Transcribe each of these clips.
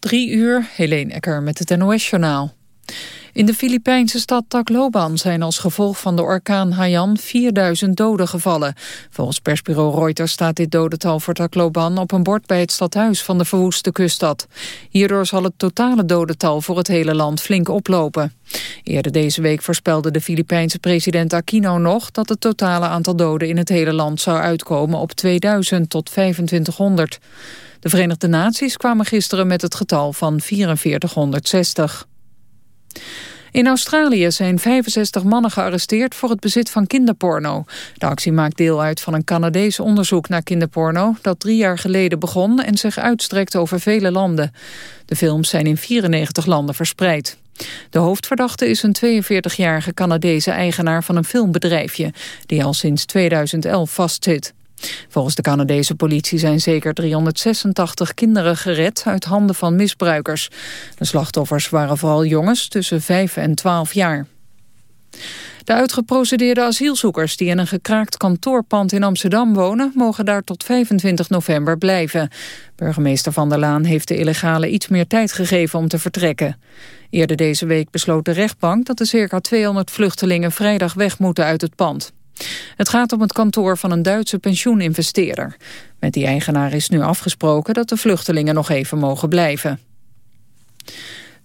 Drie uur, Helene Ecker met het NOS-journaal. In de Filipijnse stad Tacloban zijn als gevolg van de orkaan Haiyan 4000 doden gevallen. Volgens persbureau Reuters staat dit dodental voor Tacloban op een bord bij het stadhuis van de verwoeste kuststad. Hierdoor zal het totale dodental voor het hele land flink oplopen. Eerder deze week voorspelde de Filipijnse president Aquino nog dat het totale aantal doden in het hele land zou uitkomen op 2000 tot 2500. De Verenigde Naties kwamen gisteren met het getal van 4460. In Australië zijn 65 mannen gearresteerd voor het bezit van kinderporno. De actie maakt deel uit van een Canadees onderzoek naar kinderporno... dat drie jaar geleden begon en zich uitstrekt over vele landen. De films zijn in 94 landen verspreid. De hoofdverdachte is een 42-jarige Canadese eigenaar van een filmbedrijfje... die al sinds 2011 vastzit. Volgens de Canadese politie zijn zeker 386 kinderen gered uit handen van misbruikers. De slachtoffers waren vooral jongens tussen 5 en 12 jaar. De uitgeprocedeerde asielzoekers die in een gekraakt kantoorpand in Amsterdam wonen... mogen daar tot 25 november blijven. Burgemeester Van der Laan heeft de illegale iets meer tijd gegeven om te vertrekken. Eerder deze week besloot de rechtbank dat de circa 200 vluchtelingen vrijdag weg moeten uit het pand. Het gaat om het kantoor van een Duitse pensioeninvesteerder. Met die eigenaar is nu afgesproken dat de vluchtelingen nog even mogen blijven.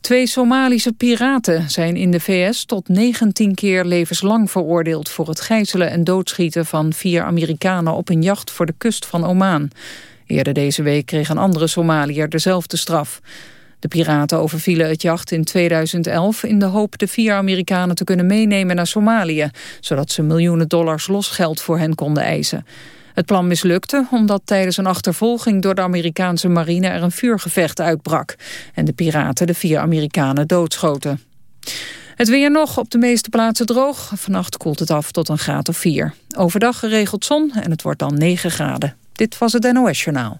Twee Somalische piraten zijn in de VS tot 19 keer levenslang veroordeeld... voor het gijzelen en doodschieten van vier Amerikanen op een jacht voor de kust van Oman. Eerder deze week kreeg een andere Somaliër dezelfde straf. De piraten overvielen het jacht in 2011 in de hoop de vier Amerikanen te kunnen meenemen naar Somalië, zodat ze miljoenen dollars losgeld voor hen konden eisen. Het plan mislukte omdat tijdens een achtervolging door de Amerikaanse marine er een vuurgevecht uitbrak en de piraten de vier Amerikanen doodschoten. Het weer nog op de meeste plaatsen droog. Vannacht koelt het af tot een graad of 4. Overdag geregeld zon en het wordt dan 9 graden. Dit was het NOS Journaal.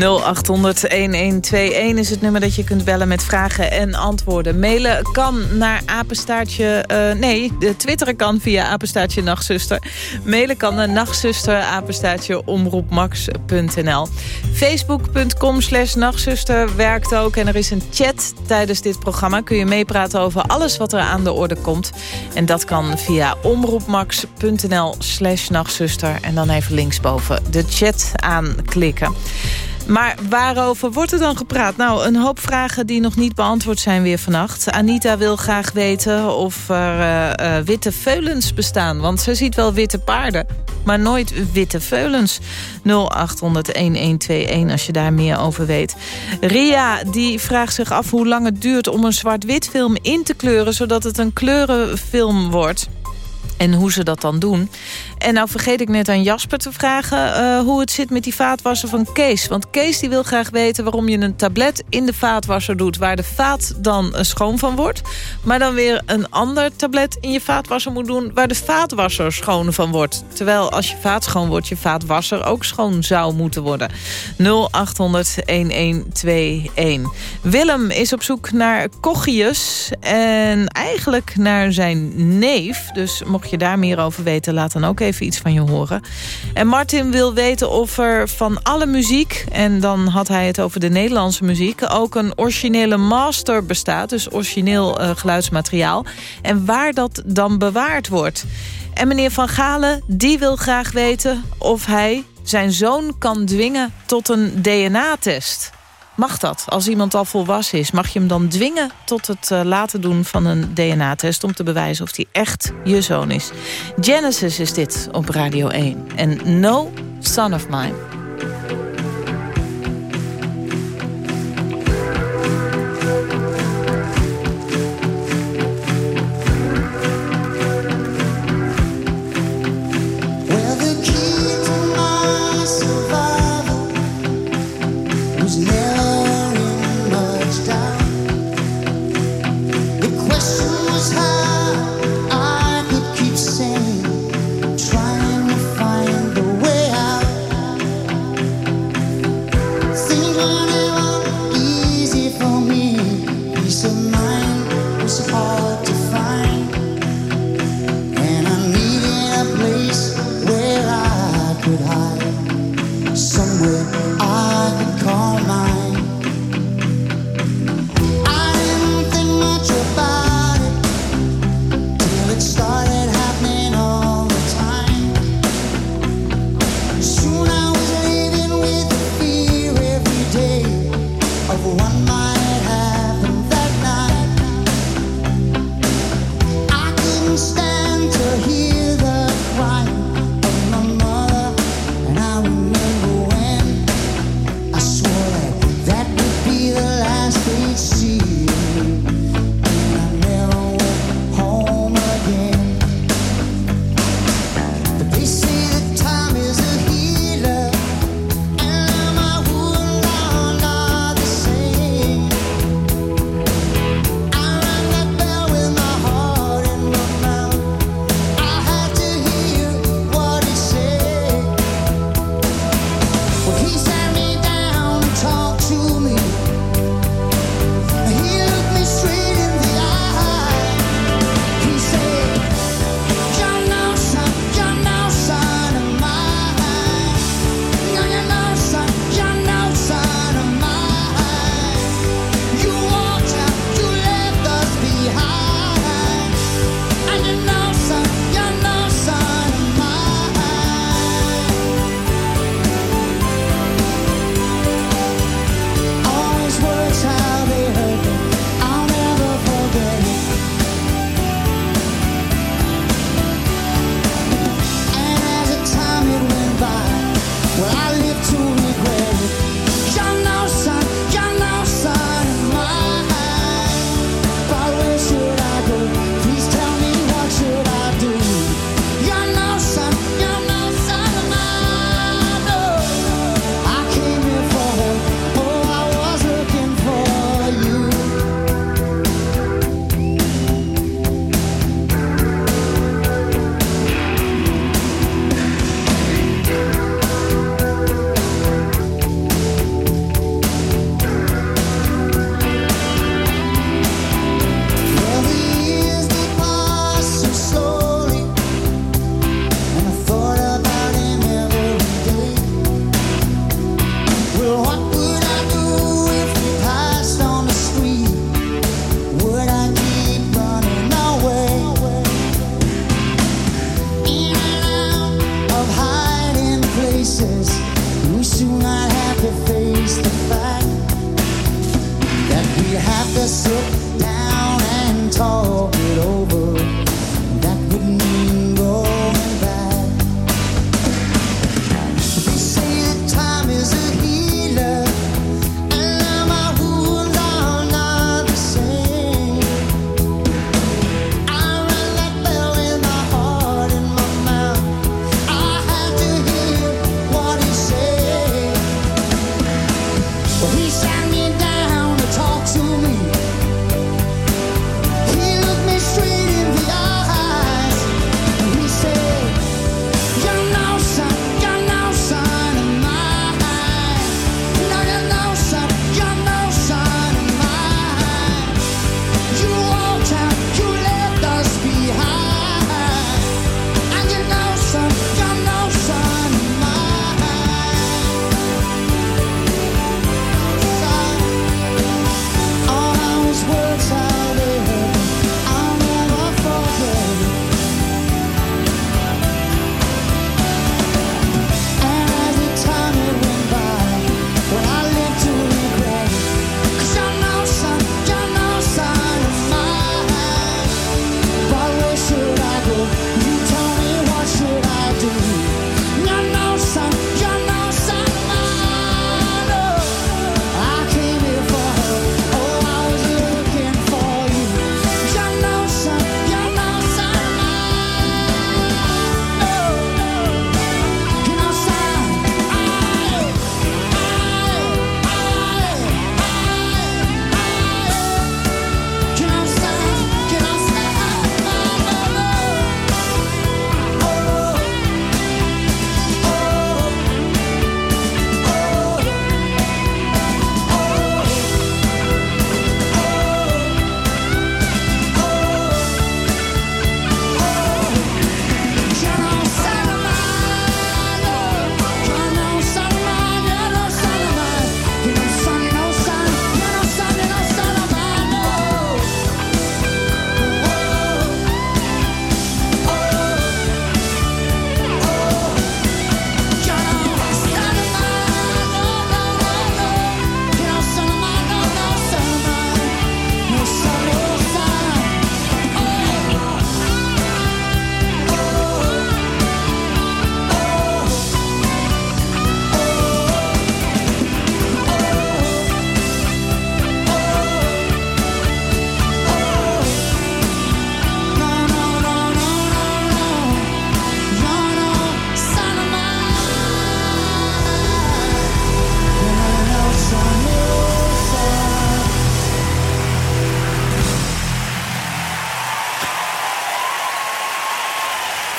0800-1121 is het nummer dat je kunt bellen met vragen en antwoorden. Mailen kan naar apenstaartje... Uh, nee, de twitteren kan via apenstaartje nachtzuster. Mailen kan naar nachtzuster, apenstaartje omroepmax.nl. Facebook.com slash nachtzuster werkt ook. En er is een chat tijdens dit programma. Kun je meepraten over alles wat er aan de orde komt. En dat kan via omroepmax.nl slash nachtzuster. En dan even linksboven de chat aanklikken. Maar waarover wordt er dan gepraat? Nou, een hoop vragen die nog niet beantwoord zijn weer vannacht. Anita wil graag weten of er uh, uh, witte veulens bestaan. Want ze ziet wel witte paarden, maar nooit witte veulens. 0800-1121 als je daar meer over weet. Ria die vraagt zich af hoe lang het duurt om een zwart-wit film in te kleuren... zodat het een kleurenfilm wordt en hoe ze dat dan doen. En nou vergeet ik net aan Jasper te vragen uh, hoe het zit met die vaatwasser van Kees. Want Kees die wil graag weten waarom je een tablet in de vaatwasser doet... waar de vaat dan schoon van wordt. Maar dan weer een ander tablet in je vaatwasser moet doen... waar de vaatwasser schoon van wordt. Terwijl als je vaat schoon wordt, je vaatwasser ook schoon zou moeten worden. 0800-1121. Willem is op zoek naar Kochius en eigenlijk naar zijn neef. Dus mocht je daar meer over weten, laat dan ook even iets van je horen. En Martin wil weten of er van alle muziek... en dan had hij het over de Nederlandse muziek... ook een originele master bestaat, dus origineel uh, geluidsmateriaal. En waar dat dan bewaard wordt. En meneer Van Galen, die wil graag weten of hij zijn zoon kan dwingen tot een DNA-test. Mag dat? Als iemand al volwassen is, mag je hem dan dwingen tot het uh, laten doen van een DNA-test... om te bewijzen of hij echt je zoon is. Genesis is dit op Radio 1. En No Son of Mine.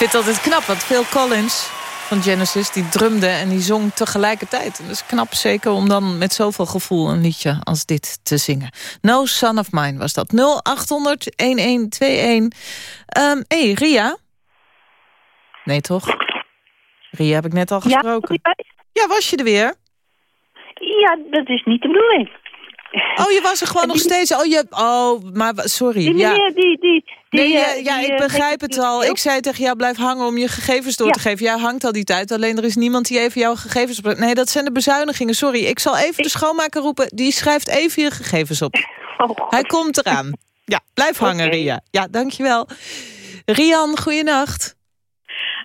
Vind het altijd knap, want Phil Collins van Genesis... die drumde en die zong tegelijkertijd. En dat is knap zeker om dan met zoveel gevoel een liedje als dit te zingen. No Son of Mine was dat. 0800-1121. Um, hey, Ria? Nee, toch? Ria heb ik net al gesproken. Ja, ja was je er weer? Ja, dat is niet de bedoeling. Oh, je was er gewoon nog steeds. Oh, je, oh maar sorry. Die ja. meneer, die... die, die nee, ja, eh, ja ik eh, begrijp het al. Ik zei tegen jou, blijf hangen om je gegevens door Ja. te geven. Jij hangt al die tijd, alleen er is niemand die even jouw gegevens... op- Nee, dat zijn de bezuinigingen, sorry. Ik zal even de schoonmaker roepen, die schrijft even je gegevens op. Oh. Hij komt eraan. Ja, blijf hangen. Ria. Ja, dankjewel. Rian, goeienacht.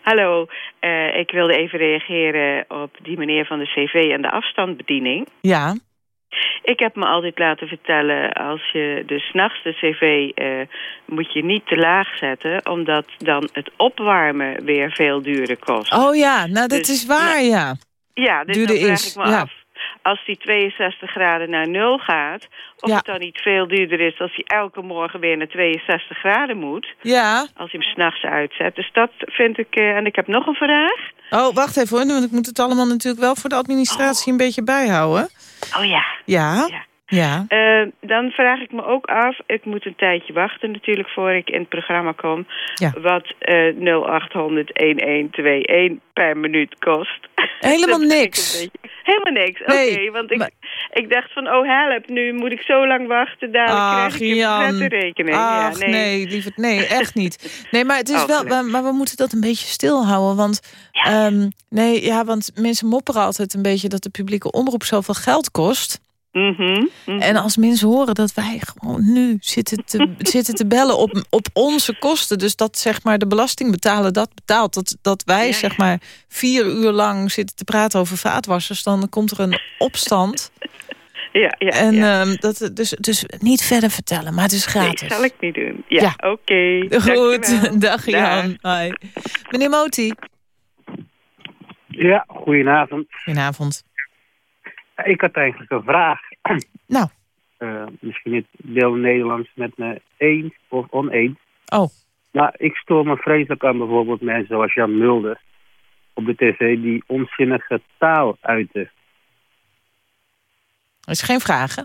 Hallo, eh, ik wilde even reageren op die meneer van de cv en de afstandsbediening. Ja, Ik heb me altijd laten vertellen, als je de s'nachts de cv eh, moet je niet te laag zetten, omdat dan het opwarmen weer veel duurder kost. oh ja, nou dat Dus, is waar, ja. ja, dus duurder dan vraag is, ik me ja. af, als die 62 graden naar nul gaat, of Ja. het dan niet veel duurder is als hij elke morgen weer naar 62 graden moet, Ja. als hij hem s'nachts uitzet. Dus dat vind ik, eh, en ik heb nog een vraag. Oh, wacht even hoor, want ik moet het allemaal natuurlijk wel voor de administratie een beetje bijhouden. Oh ja. Ja, Ja. Ja. Eh, dan vraag ik me ook af, ik moet een tijdje wachten natuurlijk voor ik in het programma kom, Ja. wat eh 0800 1121 per minuut kost. Helemaal niks. Helemaal niks, oké. Nee, want ik, maar- ik dacht van, oh help, nu moet ik zo lang wachten, dadelijk Ach, krijg ik een vette rekening. Ach, ja, nee, lieverd, nee, echt niet. Nee, maar het is Oh, wel, maar we moeten dat een beetje stilhouden. Want, ehm, nee, ja, want mensen mopperen altijd een beetje dat de publieke omroep zoveel geld kost. Mhm, mhm. En als mensen horen dat wij gewoon nu zitten te, zitten te bellen op, op onze kosten. Dus dat zeg maar de belastingbetaler dat betaalt. Dat, dat wij Ja, zeg maar vier uur lang zitten te praten over vaatwassers. Dan komt er een opstand. ja, ja, En ja. ehm, dat, dus, dus niet verder vertellen, maar het is gratis. Nee, zal ik niet doen. Ja, Ja. oké. Goed, dag Jan. Hoi. Meneer Moti. Ja, goedenavond. Goedenavond. Ik had eigenlijk een vraag. Nou. Eh, misschien het deel Nederlands met me eens of oneens. Oh, Maar ik stoor me vreselijk aan bijvoorbeeld mensen zoals Jan Mulder op de tv die onzinnige taal uiten. er is geen vraag, hè?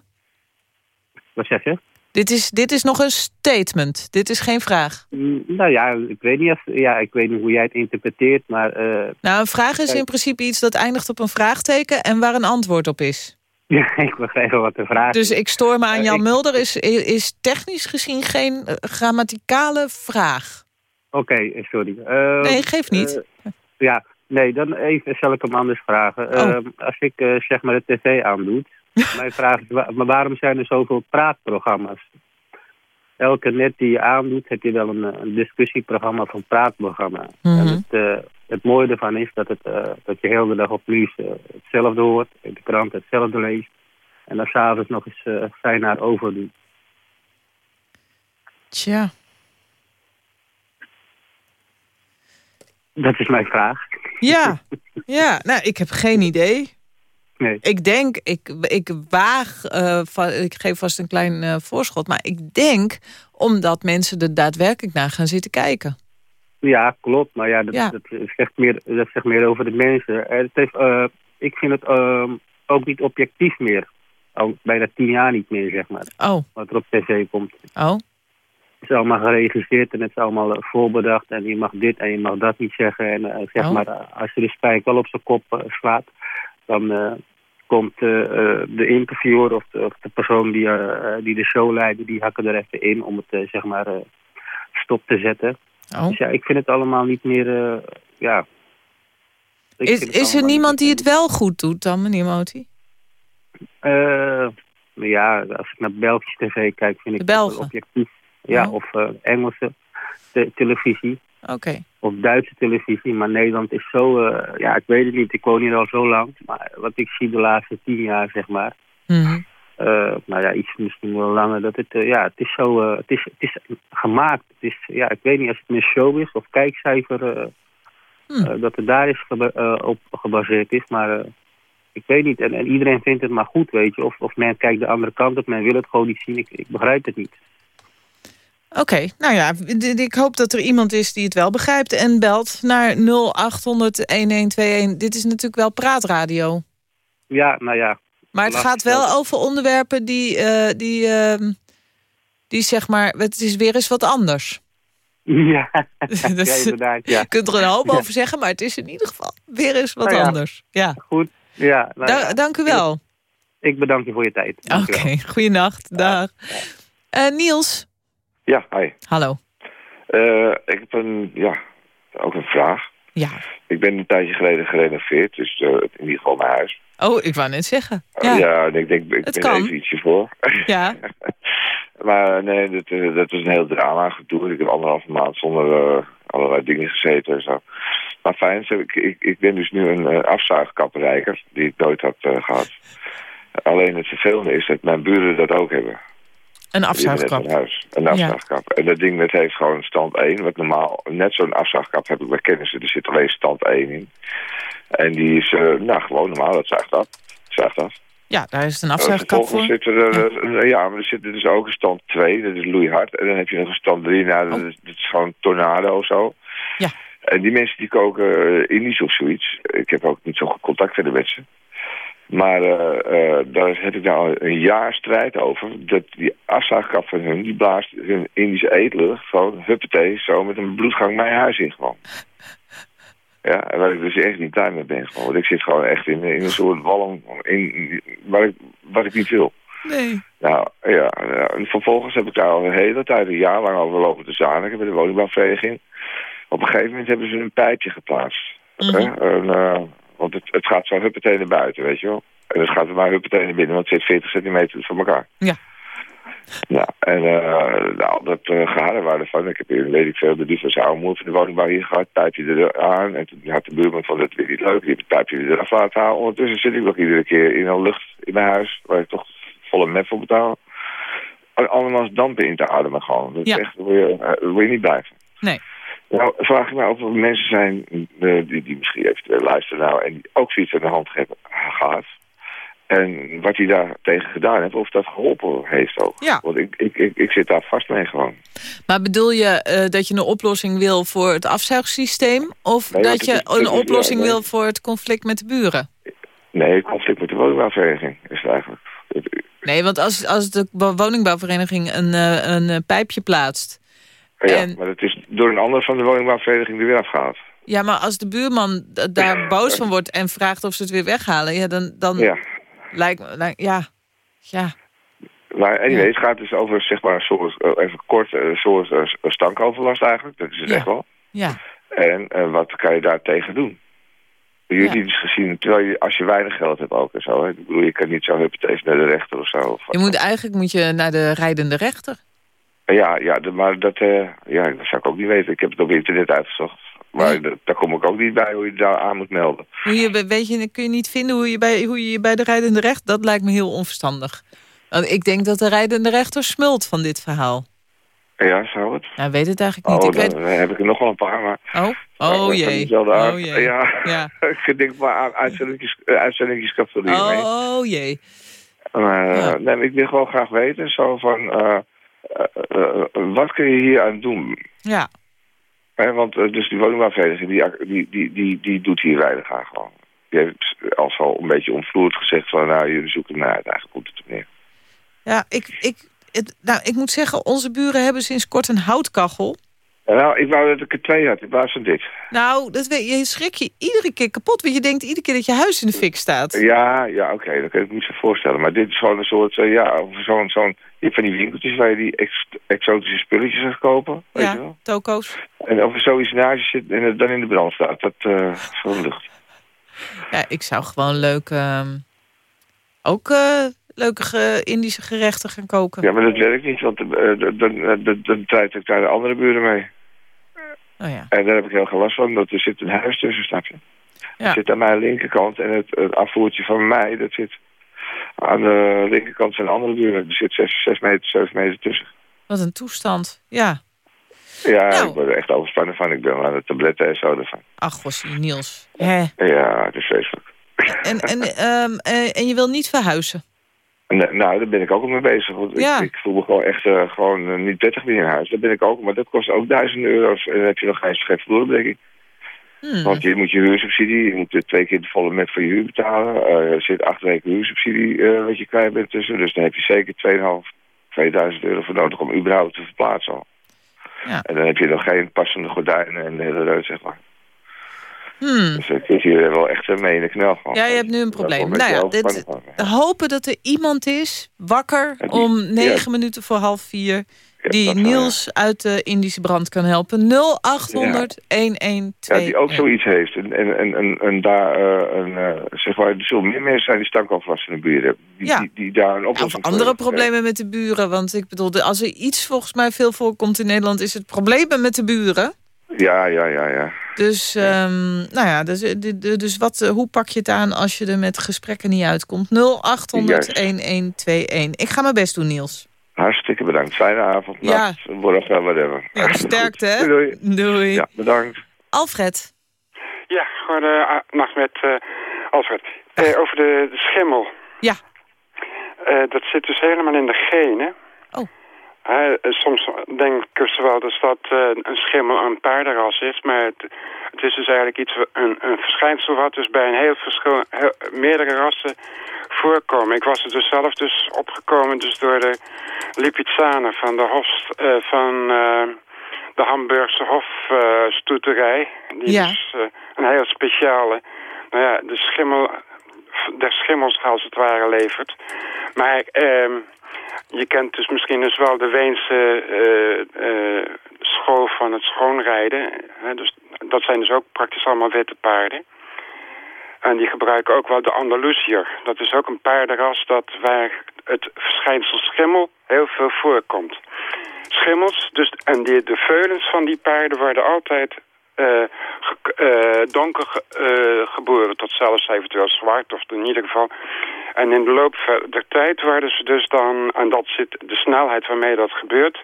Wat zeg je? Dit is, dit is nog een statement. Dit is geen vraag. Mm, Nou ja, ik weet niet, of, ja, ik weet niet hoe jij het interpreteert, maar eh, Nou, een vraag is in principe iets dat eindigt op een vraagteken... en waar een antwoord op is. ja, ik begrijp wel wat de vraag Dus ik stoor me aan Eh, Jan ik- Mulder. Is, is technisch gezien geen eh, grammaticale vraag. Oké, eh, sorry. Nee, geeft niet. ja, nee, dan even zal ik hem anders vragen. Oh. Eh, als ik zeg maar de tv aandoet, mijn vraag is, wa- waarom zijn er zoveel praatprogramma's? Elke net die je aandoet, heb je wel een, eh, een discussieprogramma of een praatprogramma. Mhm. En het, eh, het mooie ervan is dat, het, eh, dat je heel de dag op nieuws eh, hetzelfde hoort, in de krant hetzelfde leest. En dan s'avonds nog eens eh, fijn naar overdoet. Tja. Dat is mijn vraag. Ja, ja. Nou, ik heb geen idee. Nee. Ik denk, ik, ik waag, va- ik geef vast een klein eh, voorschot... maar ik denk omdat mensen er daadwerkelijk naar gaan zitten kijken. Ja, klopt. Maar ja, dat, Ja. dat, zegt, meer, dat zegt meer over de mensen. Eh, het heeft, ik vind het ehm, ook niet objectief meer. Al bijna tien jaar niet meer, zeg maar. Oh, Wat er op tv komt. oh. Het is allemaal geregisseerd en het is allemaal voorbedacht. En je mag dit en je mag dat niet zeggen. En zeg Oh. maar, als je de spijker wel op zijn kop slaat... dan komt eh, eh, de interviewer of de, of de persoon die, eh, die de show leidt... die hakken er even in om het zeg maar stop te zetten. oh. Dus ja, ik vind het allemaal niet meer, ja... Is, is er niemand die het wel goed doet dan, meneer Moti? Eh, ja, als ik naar Belgisch tv kijk, vind ik het objectief. Ja, Oh. of Engelse te- televisie. Oké. Of Duitse televisie. Maar Nederland is zo, eh, ja, ik weet het niet. Ik woon hier al zo lang. Maar wat ik zie de laatste tien jaar, zeg maar. Eh, nou ja, iets misschien wel langer. Dat het, eh, ja, het is zo, het, is, het is gemaakt. Het is, ja, ik weet niet, als het een show is of kijkcijfer... eh, Hm. eh, dat het daar is geba- op gebaseerd is. Maar ik weet niet. En, en iedereen vindt het maar goed, weet je. Of, of men kijkt de andere kant op, men wil het gewoon niet zien. Ik, ik begrijp het niet. Oké, nou ja, ik hoop dat er iemand is die het wel begrijpt... en belt naar 0800-1121. Dit is natuurlijk wel praatradio. Ja, nou ja. Maar het gaat wel over onderwerpen die, eh, die, ehm, die zeg maar... Het is weer eens wat anders. Ja, Dus- ja inderdaad. Ja. Je kunt er een hoop Ja. over zeggen, maar het is in ieder geval weer eens wat Nou ja. anders. Ja, Goed. Ja, nou Da- dank u wel. Ik bedank je voor je tijd. Oké, wel. goeienacht. Dag. Eh, Niels, Ja, hi. hallo. Eh, ik heb een, ja, ook een vraag. Ja. Ik ben een tijdje geleden gerenoveerd, dus eh, in ieder geval mijn huis. Oh, ik wou net zeggen. Ja, Ja, en ik denk, ik Het ben kan. even ietsje voor. ja. maar nee, dat, eh, dat was een heel drama gedoe. Ik heb anderhalve maand zonder allerlei dingen gezeten en zo. Maar fijn, ik, ik, ik ben dus nu een uh, die ik nooit had eh, gehad. Alleen het vervelende is dat mijn buren dat ook hebben. Een net afzuigkap. zo'n huis, een afzuigkap. En dat ding dat heeft gewoon stand 1. Wat normaal, net zo'n afzuigkap heb ik bij kennissen. Er zit alleen stand 1 in. En die is, eh, nou gewoon normaal, dat af. Zuigt af. Ja, daar is het een afzuigkap voor. zit er, eh, ja, maar er zit dus ook een stand 2, dat is loeihard. En dan heb je nog een stand 3, nou, dat, Oh. is, dat is gewoon tornado of zo. Ja. En die mensen die koken Indisch of zoiets. Ik heb ook niet zo goed contact met ze. Maar uh, uh, daar heb ik nou een jaar strijd over. Dat die afzuigkap van hun, die blaast hun Indische eetlucht gewoon huppatee, zo met een bloedgang mijn huis in gewoon. Ja, en waar ik dus echt niet blij mee ben gewoon. Want ik zit gewoon echt in, in een soort walm in, waar ik, wat ik niet wil. Nee. Nou, ja. En vervolgens heb ik daar al een hele tijd, een jaar lang over lopen te zaniken bij de woningbouwvereniging. Op een gegeven moment hebben ze een pijpje geplaatst. Mhm. Hè? En, uh, want het, het gaat zo huppatee naar buiten, weet je wel. En het gaat er maar huppatee naar binnen, want het zit 40 centimeter van elkaar. Ja. Nou, en uh, nou, dat uh, geharen waren van. Ik heb hier, weet ik veel, de lieve oude moeder van de woningbouw hier gehad. Pijpje er aan. En toen had de buurman van dat weer niet leuk. Die pijpje er eraf laten halen. Ondertussen zit ik nog iedere keer in een lucht in mijn huis. Waar ik toch volle met voor betaal. Allemaal dampen in te ademen gewoon. Dat Ja. is echt, daar word je, daar word je niet blij van. Nee. Nou, vraag af of er mensen zijn uh, die, die misschien eventueel luisteren nou en die ook zoiets aan de hand hebben gehad. En wat hij daar tegen gedaan heeft, of dat geholpen heeft ook. Ja. Want ik, ik, ik, ik zit daar vast mee gewoon. Maar bedoel je uh, dat je een oplossing wil voor het afzuigsysteem? Of Nee, dat je het is- het een is- oplossing ja, wil voor het conflict met de buren? Nee, conflict met de woningbouwvereniging is het eigenlijk. Het- Nee, want als, als de woningbouwvereniging een, uh, een pijpje plaatst... Ja, En- maar het is door een ander van de woningbouwvereniging er weer afgehaald. Ja, maar als de buurman daar boos van wordt en vraagt of ze het weer weghalen... Ja, dan, dan Ja. lijkt me... ja, ja, Maar anyway, het gaat dus over zeg maar een soort, eh, even kort, een soort eh, stankoverlast eigenlijk. Dat is het echt wel. ja. En eh, wat kan je daar tegen doen? Jullie Ja. gezien, terwijl je, als je weinig geld hebt ook en zo. Hè? Ik bedoel, je kan niet zo huppatee naar de rechter of zo. Of Je moet, eigenlijk moet je naar de rijdende rechter. Ja, ja maar dat, eh, ja, dat zou ik ook niet weten. Ik heb het op internet uitgezocht. Maar Ja. daar kom ik ook niet bij hoe je daar aan moet melden. Hoe je, weet je, kun je niet vinden hoe je, bij, hoe je je bij de rijdende rechter... Dat lijkt me heel onverstandig. Want ik denk dat de rijdende rechter smult van dit verhaal. Ja, zou het? Nou, weet het eigenlijk niet. Oh, ik weet... dan heb ik er nog wel een paar, maar... Oh, oh van jee. Oh jee. Ja, Ja. ik denk maar aan uitzendingjes, kapituleren mee. Oh jee. Maar, Ja. eh, nee, ik wil gewoon graag weten, zo van... eh, eh, eh, wat kun je hier aan doen? Ja. Hè, want eh, dus die woningbouwvereniging, die, die, die, die, die doet hier weinig aan gewoon. Die heeft al zo een beetje omvloerd gezegd van... nou, jullie zoeken naar uit, eigenlijk komt het op neer. Ja, ik, ik, het, nou, ik moet zeggen, onze buren hebben sinds kort een houtkachel. Nou, ik wou dat ik er twee had in plaats van dit. Nou, dat weet, je schrik je iedere keer kapot. Want je denkt iedere keer dat je huis in de fik staat. Ja, ja, oké, dat kan ik me niet zo voorstellen. Maar dit is gewoon een soort, eh, ja, zo'n, zo'n, je hebt van die winkeltjes waar je die ex- exotische spulletjes gaat kopen, weet je Ja, wel. toko's. En of er zoiets naast je zit en dan in de brand staat, dat eh is lucht. Ja, ik zou gewoon leuk... ehm, ook eh, leuke Indische gerechten gaan koken. Ja, maar dat werkt niet, want eh, dan, treed ik daar de andere buren mee. Oh ja. En daar heb ik heel veel last van, dat er zit een huis tussen, snap je? Ja. Zit aan mijn linkerkant en het, het afvoertje van mij, dat zit aan de linkerkant zijn andere buren. Er zit 6, 6 meter, 7 meter tussen. Wat een toestand. Ja. Ja, Nou. ik word er echt overspannen van. Ik ben wel aan de tabletten en zo ervan. Ach, gossie, Niels. Hè. Ja, het is vreselijk. En, en, ehm, eh, en je wil niet verhuizen? En, nou, daar ben ik ook al mee bezig. Want Ja. ik, ik voel me gewoon echt eh, gewoon eh, niet prettig meer in huis. Daar ben ik ook, maar dat kost ook duizend euro's. En dan heb je nog geen, geen vloerbedekking. Hmm. Want je moet je huursubsidie, je moet twee keer de volle met voor je huur betalen. Eh, er zit acht weken huursubsidie eh, wat je kwijt bent tussen. Dus dan heb je zeker 2.500, 2000 euro voor nodig om überhaupt te verplaatsen al. Ja. En dan heb je nog geen passende gordijnen en de hele reut, zeg maar. Hmm. Dus ik zit hier wel echt mee in de knel gewoon. Ja, je hebt nu een probleem. Nou ja, dit, van. hopen dat er iemand is, wakker, die- om ja. negen minuten voor half vier... Die ja. Niels uit de Indische brand kan helpen. 0800 1121. Ja, die ook zoiets heeft. En, en, en, en, en daar, eh, een, eh, zeg maar, er zullen meer mensen zijn die stankoverlast in de hebben. Die, Ja. die, die daar een oplossing Of voor andere problemen met de buren. Want ik bedoel, als er iets volgens mij veel voorkomt in Nederland... is het problemen met de buren. Ja, ja, ja, ja. Dus, ehm, nou ja, dus, eh, dus wat, hoe pak je het aan als je er met gesprekken niet uitkomt? 0800 1121. Ik ga mijn best doen, Niels. Hartstikke bedankt. Fijne avond, Ja. nacht, morgen, whatever. Ja, sterkte, hè? Doei, doei. Ja, bedankt. Alfred. Ja, goedenacht met eh Alfred. Eh, over de, de schimmel. Ja. Eh, dat zit dus helemaal in de genen. Oh. Hè, eh, soms denken ze wel dus dat eh, een schimmel een paardenras is, maar het, het is dus eigenlijk iets, een, een verschijnsel wat dus bij een heel verschil, heel, meerdere rassen voorkomen. Ik was er dus zelf dus opgekomen dus door de Lipizzanen van de Hofs, eh, van eh, de Hamburgse Hofstoeterij. die Ja. dus eh, een heel speciale, nou ja, de schimmel, der schimmels als het ware levert. Maar ehm, je kent dus misschien dus wel de Weense school van het schoonrijden. Dus, dat zijn dus ook praktisch allemaal witte paarden. En die gebruiken ook wel de Andalusier. Dat is ook een paardenras dat waar het verschijnsel schimmel heel veel voorkomt. Schimmels, dus, en die, de veulens van die paarden worden altijd ge- eh, donker eh, geboren, tot zelfs eventueel zwart, of in ieder geval. En in de loop der tijd worden ze dus dan, en dat zit de snelheid waarmee dat gebeurt,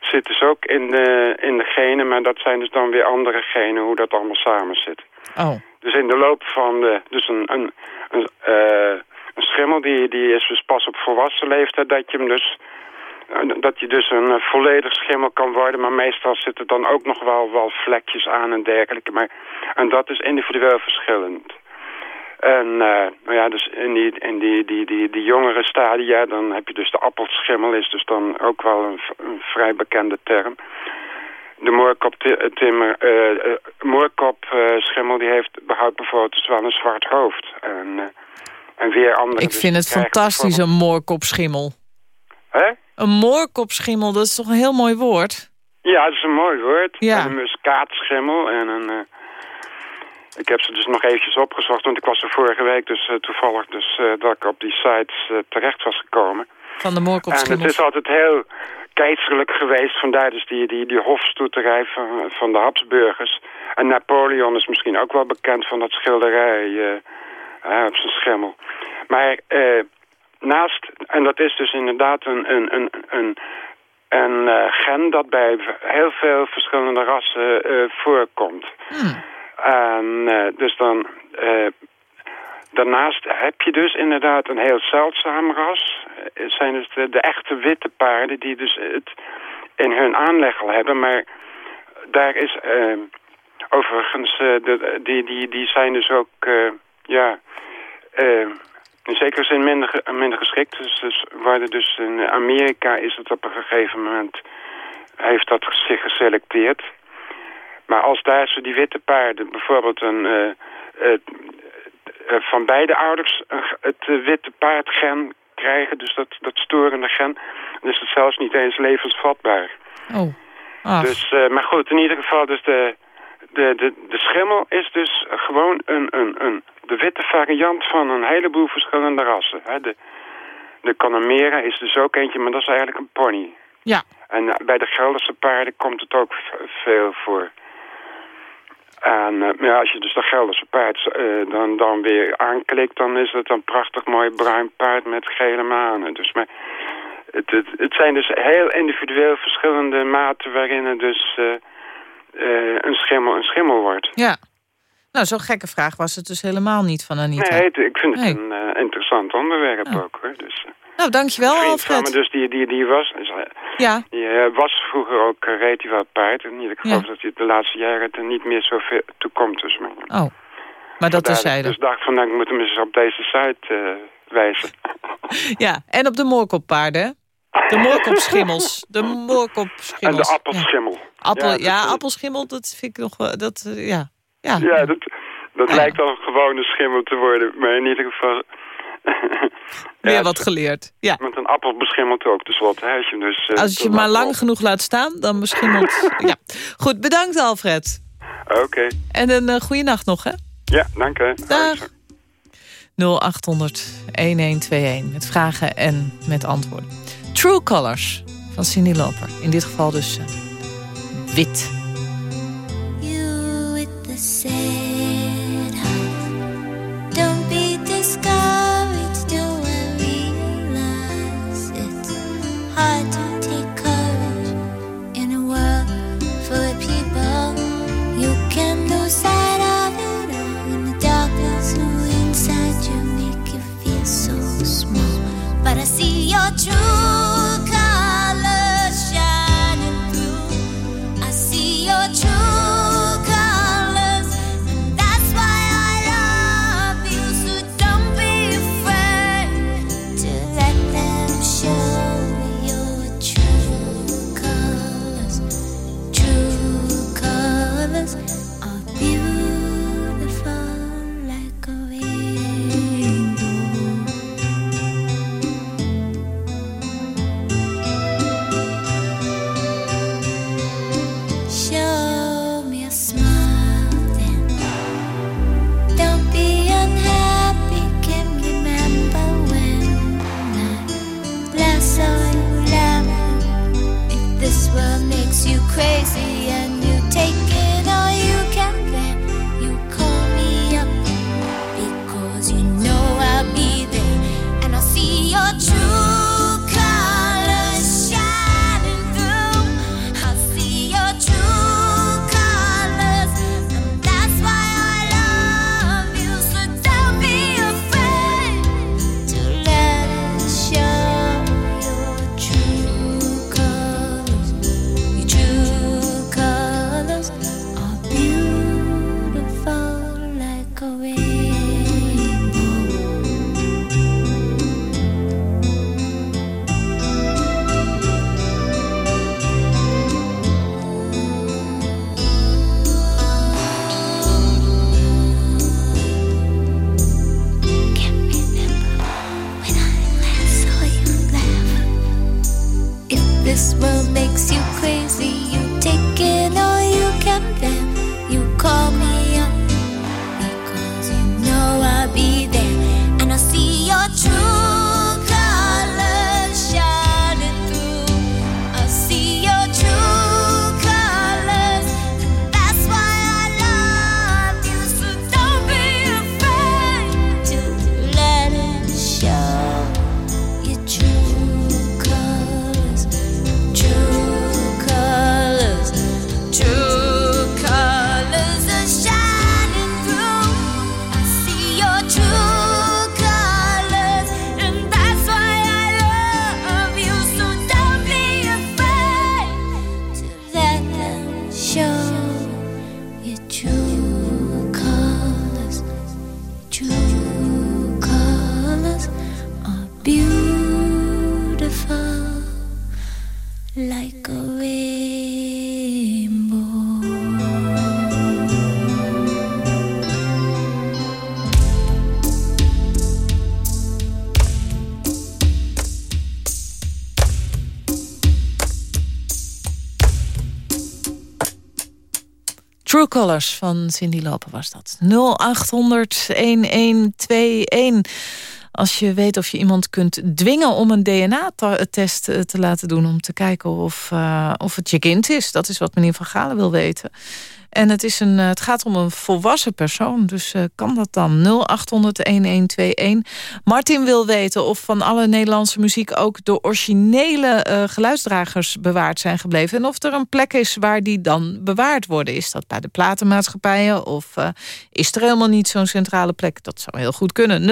zit dus ook in de, in de genen, maar dat zijn dus dan weer andere genen, hoe dat allemaal samen zit. Oh. Dus in de loop van de, dus een, een, een, eh, een schimmel die, die is dus pas op volwassen leeftijd dat je hem dus eh, dat je dus een eh, volledig schimmel kan worden, maar meestal zitten dan ook nog wel, wel vlekjes aan en dergelijke. Maar, en dat is individueel verschillend. En eh, nou ja, dus in die, in die, die, die, die jongere stadia, dan heb je dus de appelschimmel, is dus dan ook wel een, een vrij bekende term. De moorkoptimmer, eh eh, moorkopschimmel, die heeft behoudt bijvoorbeeld dus wel een zwart hoofd. En, eh, en weer andere... Ik dus vind het fantastisch, een moorkopschimmel. Hè? Een moorkopschimmel, dat is toch een heel mooi woord? Ja, dat is een mooi woord. Ja. En een muskaatschimmel en een... eh, ik heb ze dus nog eventjes opgezocht, want ik was er vorige week dus eh, toevallig dus, eh, dat ik op die sites eh, terecht was gekomen. Van de En het is altijd heel keizerlijk geweest, vandaar dus die, die, die hofstoeterij van, van de Habsburgers. En Napoleon is misschien ook wel bekend van dat schilderij eh, op zijn schimmel. Maar eh, naast, en dat is dus inderdaad een, een, een, een, een eh, gen dat bij heel veel verschillende rassen voorkomt. Hmm. En dus dan... Daarnaast heb je dus inderdaad een heel zeldzaam ras. Eh, Het zijn dus de, echte witte paarden die dus het in hun aanleg al hebben. Maar daar is eh, overigens, eh, de, die, die, die zijn dus ook, eh, ja, eh, in zekere zin minder, minder geschikt. Dus, dus dus in Amerika is het op een gegeven moment, heeft dat zich geselecteerd. Maar als daar zo die witte paarden bijvoorbeeld een... eh, van beide ouders het eh, witte paardgen krijgen, dus dat, dat storende gen, dan is het zelfs niet eens levensvatbaar. Oh. Ach. Dus, eh, maar goed, in ieder geval, dus de, de, de, de schimmel is dus gewoon een, een, een, de witte variant van een heleboel verschillende rassen. Hè. De, de Connemera is dus ook eentje, maar dat is eigenlijk een pony. Ja. En eh, bij de Gelderse paarden komt het ook veel voor. En eh, ja, als je dus dat Gelderse paard eh, dan, dan weer aanklikt, dan is het een prachtig mooi bruin paard met gele manen. Dus, maar het, het, het zijn dus heel individueel verschillende maten waarin het dus eh, een, schimmel, een schimmel wordt. Ja. Nou, zo'n gekke vraag was het dus helemaal niet van Anita. Nee, het- ik vind het Nee. een interessant onderwerp Ja. ook hoor. Dus, Nou, dankjewel Alfred. dus die, die, die was... is, eh, Ja, Die eh, was vroeger ook, uh, reed hij wel paard. En ik geloof Ja. dat hij de laatste jaren er niet meer zoveel toe komt. Dus, maar, oh. Maar dat Vandaar terzijde. Dus dacht van, nou, ik moet hem eens op deze site eh, wijzen. Ja, en op de moorkoppaarden? De moorkopschimmels. De En moorkopschimmels. de appelschimmel. Ja, Appel, Ja, ja, dat- appelschimmel, dat vind ik nog wel... Dat, eh, ja. Ja. Ja, dat, dat Ja. lijkt wel een gewone schimmel te worden. Maar in ieder geval... Weer Ja, wat geleerd. Ja. Met een appel beschimmelt ook je, hem dus, eh, Als je maar lang op- genoeg laat staan, dan beschimmelt... ja. Goed, bedankt Alfred. Oké. En een uh, goede nacht nog, hè? Ja, dank je. Dag. 0800 1121 met vragen en met antwoorden. True Colors van Cindy Loper. In dit geval dus uh, wit. You with the sad true I True Colors van Cindy Lopen was dat. 0800-1121. Als je weet of je iemand kunt dwingen om een DNA-test eh, te laten doen... om te kijken of, uh, of het je kind is. Dat is wat meneer Van Galen wil weten. En het, is een, eh, het gaat om een volwassen persoon. Dus uh, kan dat dan? 0800-1121. Martin wil weten of van alle Nederlandse muziek... ook de originele uh, geluidsdragers bewaard zijn gebleven. En of er een plek is waar die dan bewaard worden. Is dat bij de platenmaatschappijen? Of is er helemaal niet zo'n centrale plek? Dat zou heel goed kunnen. 0800-1121.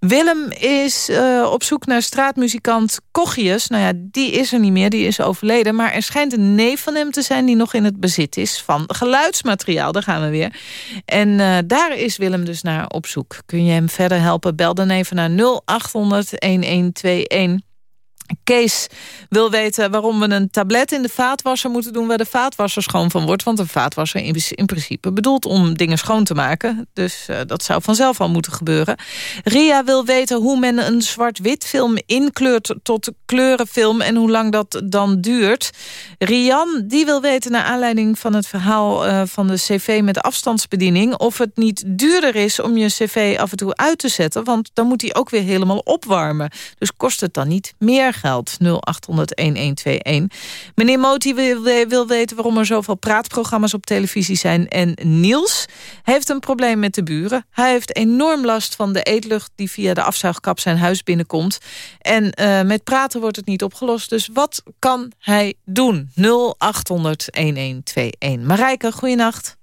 Willem is op zoek naar straatmuzikant Kochius. Nou ja, die is er niet meer. Die is overleden. Maar er schijnt een neef van hem te zijn die nog in het bezit is van geluidsmateriaal. Daar gaan we weer. En uh, daar is Willem dus naar op zoek. Kun je hem verder helpen? Bel dan even naar 0800 1121. Kees wil weten waarom we een tablet in de vaatwasser moeten doen... waar de vaatwasser schoon van wordt. Want een vaatwasser is in principe bedoeld om dingen schoon te maken. Dus uh, dat zou vanzelf al moeten gebeuren. Ria wil weten hoe men een zwart-wit film inkleurt tot kleurenfilm... en hoe lang dat dan duurt. Rian die wil weten naar aanleiding van het verhaal uh, van de cv met afstandsbediening... of het niet duurder is om je cv af en toe uit te zetten... want dan moet hij ook weer helemaal opwarmen. Dus kost het dan niet meer geld. 0800-1121. Meneer Moti wil, weten waarom er zoveel praatprogramma's op televisie zijn. En Niels heeft een probleem met de buren. Hij heeft enorm last van de eetlucht die via de afzuigkap zijn huis binnenkomt. En uh, met praten wordt het niet opgelost. Dus wat kan hij doen? 0800-1121. Marijke, goeienacht.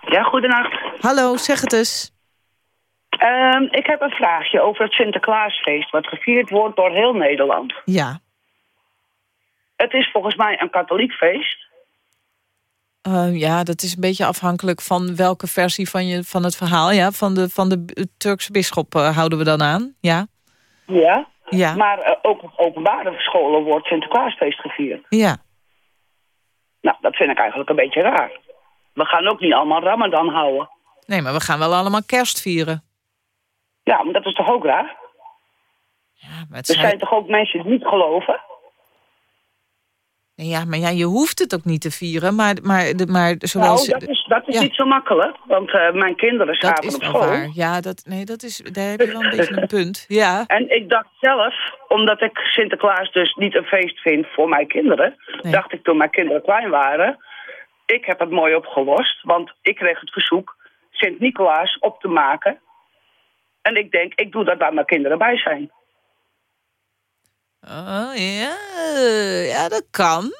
Ja, goedenacht. Hallo, zeg het eens. Um, ik heb een vraagje over het Sinterklaasfeest... wat gevierd wordt door heel Nederland. Ja. Het is volgens mij een katholiek feest. Uh, ja, dat is een beetje afhankelijk van welke versie van, je, van het verhaal. Ja, van de, van de Turkse bisschop uh, houden we dan aan. Ja. Ja. ja. Maar uh, ook op openbare scholen wordt Sinterklaasfeest gevierd. Ja. Nou, dat vind ik eigenlijk een beetje raar. We gaan ook niet allemaal Ramadan houden. Nee, maar we gaan wel allemaal kerst vieren. Ja, maar dat is toch ook raar? Ja, maar er zijn... toch ook mensen die niet geloven? Ja, maar ja, je hoeft het ook niet te vieren. Maar, maar, maar zoals... Nou, dat is, dat is ja. niet zo makkelijk. Want uh, mijn kinderen zaten op school. Waar. Ja, dat, nee, dat is, daar heb je wel een beetje een punt. Ja. En ik dacht zelf, omdat ik Sinterklaas dus niet een feest vind voor mijn kinderen... Nee. dacht ik toen mijn kinderen klein waren... ik heb het mooi opgelost, want ik kreeg het verzoek... Sint-Nicolaas op te maken en ik denk, ik doe dat waar mijn kinderen bij zijn. Oh ja, ja dat kan.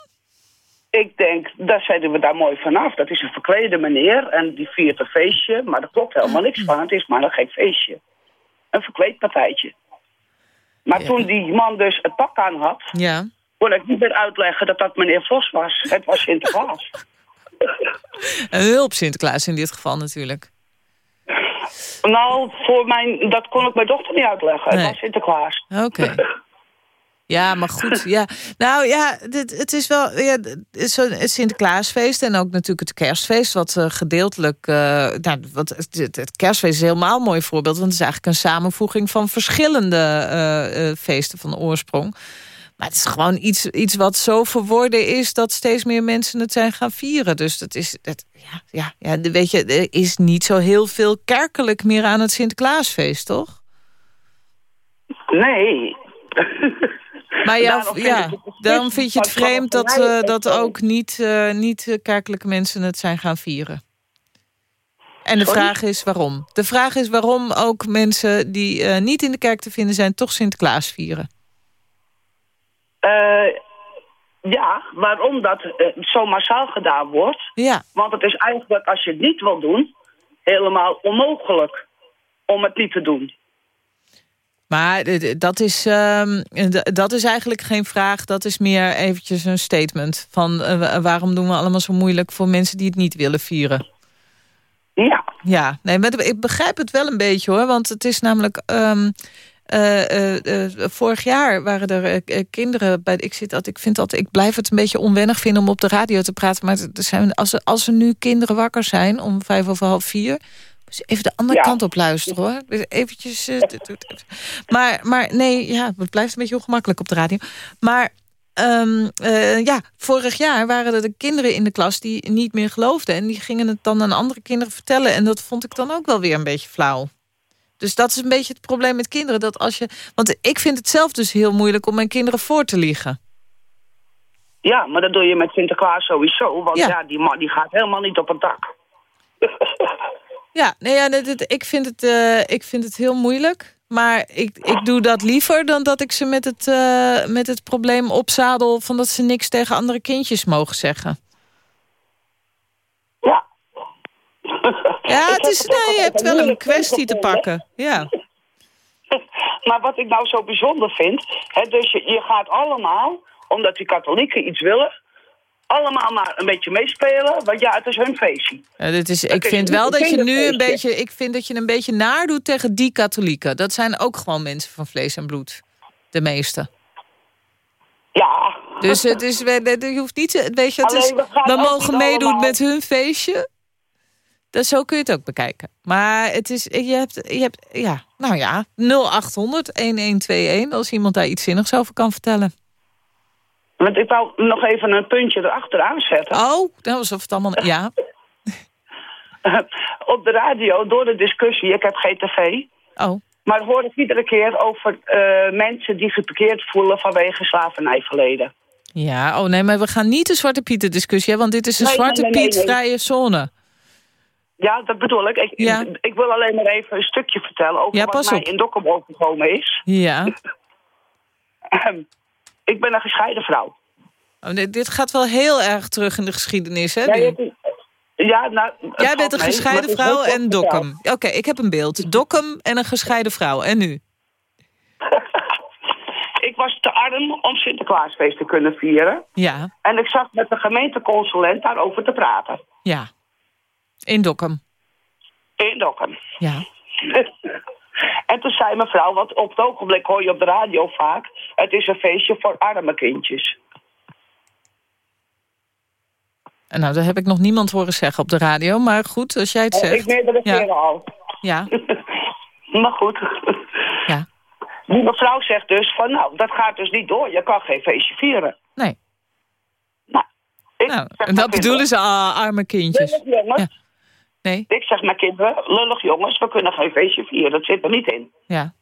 Ik denk, daar zetten we daar mooi vanaf. Dat is een verklede meneer en die viert een feestje. Maar er klopt helemaal niks van. Het is maar een gek feestje. Een verkleed partijtje. Maar ja. toen die man dus het pak aan had... Ja. kon ik niet meer uitleggen dat dat meneer Vos was. Het was Sinterklaas. een hulp Sinterklaas in dit geval natuurlijk. Nou, voor mijn, dat kon ik mijn dochter niet uitleggen. Nee. Het was Sinterklaas. Oké. Okay. Ja, maar goed. Ja. Nou ja, dit, het is wel ja, het Sinterklaasfeest en ook natuurlijk het kerstfeest... wat uh, gedeeltelijk... Uh, nou, wat, het, het, kerstfeest is helemaal een mooi voorbeeld... want het is eigenlijk een samenvoeging van verschillende uh, feesten van oorsprong. Maar het is gewoon iets, iets wat zo verworden is... dat steeds meer mensen het zijn gaan vieren. Dus dat is... Dat, ja, ja, ja, weet je, er is niet zo heel veel kerkelijk meer aan het Sinterklaasfeest, toch? Nee. Maar ja, daarom vind, ja, daarom vind je het vreemd dat, uh, dat ook niet, uh, niet kerkelijke mensen het zijn gaan vieren. En de Sorry? vraag is waarom. De vraag is waarom ook mensen die uh, niet in de kerk te vinden zijn... toch Sinterklaas vieren. Uh, ja, waarom dat uh, zo massaal gedaan wordt. Ja. Want het is eigenlijk, als je het niet wil doen... helemaal onmogelijk om het niet te doen. Maar dat is, um, dat is eigenlijk geen vraag. Dat is meer eventjes een statement. Van uh, waarom doen we allemaal zo moeilijk voor mensen die het niet willen vieren? Ja. Ja, nee, maar ik begrijp het wel een beetje hoor. Want het is namelijk... Um, uh, uh, uh, vorig jaar waren er kinderen bij. Ik, zit altijd, ik, vind altijd, ik blijf het een beetje onwennig vinden om op de radio te praten. Maar er zijn, als, er, als er nu kinderen wakker zijn om vijf over half vier. Dus even de andere Ja. kant op luisteren hoor. Dus eventjes. eh, maar, maar nee, ja, het blijft een beetje ongemakkelijk op de radio. Maar. ehm, eh, ja, vorig jaar waren er de kinderen in de klas die niet meer geloofden. En die gingen het dan aan andere kinderen vertellen. En dat vond ik dan ook wel weer een beetje flauw. Dus dat is een beetje het probleem met kinderen. Dat als je, want ik vind het zelf dus heel moeilijk om mijn kinderen voor te liegen. Ja, maar dat doe je met Sinterklaas sowieso. Want Ja. ja, die man die gaat helemaal niet op een dak. Ja, nee, ja dit- ik, vind het, eh, ik vind het heel moeilijk. Maar ik, ik doe dat liever dan dat ik ze met het, eh, met het probleem opzadel... van dat ze niks tegen andere kindjes mogen zeggen. Ja. Ja, het is, nee, je hebt wel een kwestie te pakken. Ja. Maar wat ik nou zo bijzonder vind... Hè, dus je, je gaat allemaal, omdat die katholieken iets willen... allemaal maar een beetje meespelen, want ja, het is hun feestje. Ja, dit is, ik vind wel dat je nu een beetje... Ik vind dat je een beetje naar doet tegen die katholieken. Dat zijn ook gewoon mensen van vlees en bloed. De meeste. Ja. Dus het is, je hoeft niet, weet je, het is, we mogen meedoen allemaal- met hun feestje. Dat, zo kun je het ook bekijken. Maar het is, je hebt, je hebt ja, nou ja, 0800-1121 als iemand daar iets zinnigs over kan vertellen. Want ik wou nog even een puntje erachteraan zetten. Oh, dat was of het allemaal, ja. Op de radio, door de discussie, ik heb geen tv... Oh, maar hoor ik iedere keer over eh, mensen die geparkeerd voelen vanwege slavernijverleden. ja, oh nee, maar we gaan niet de Zwarte Pieten discussie want dit is een Nee, Zwarte nee, nee, Piet vrije zone. Ja, dat bedoel ik. Ik, Ja. ik wil alleen maar even een stukje vertellen over Ja, wat mij op. in Dokkum overkomen is. Ja. Ehm, ik ben een gescheiden vrouw. Oh, dit, dit gaat wel heel erg terug in de geschiedenis, hè? Ja, ja, nou, Jij bent een mee, gescheiden vrouw en Dokkum. Oké, ik heb een beeld. Dokkum en een gescheiden vrouw. En nu? Ik was te arm om Sinterklaasfeest te kunnen vieren. Ja, En ik zat met de gemeenteconsulent daarover te praten. ja. In Dokkum. In Dokkum. Ja. en toen zei mevrouw, want op het ogenblik hoor je op de radio vaak... het is een feestje voor arme kindjes. En nou, dat heb ik nog niemand horen zeggen op de radio. Maar goed, als jij het Eh, zegt. Ik meerdere Ja. keren al. Ja, Maar goed. ja. Die mevrouw zegt dus van, nou, dat gaat dus niet door. Je kan geen feestje vieren. Nee. Nou, ik Nou, en dat bedoelen ze, ah, arme kindjes. Ja. Nee, Ik zeg mijn kinderen, lullig jongens, we kunnen geen feestje vieren. Dat zit er niet in. ja.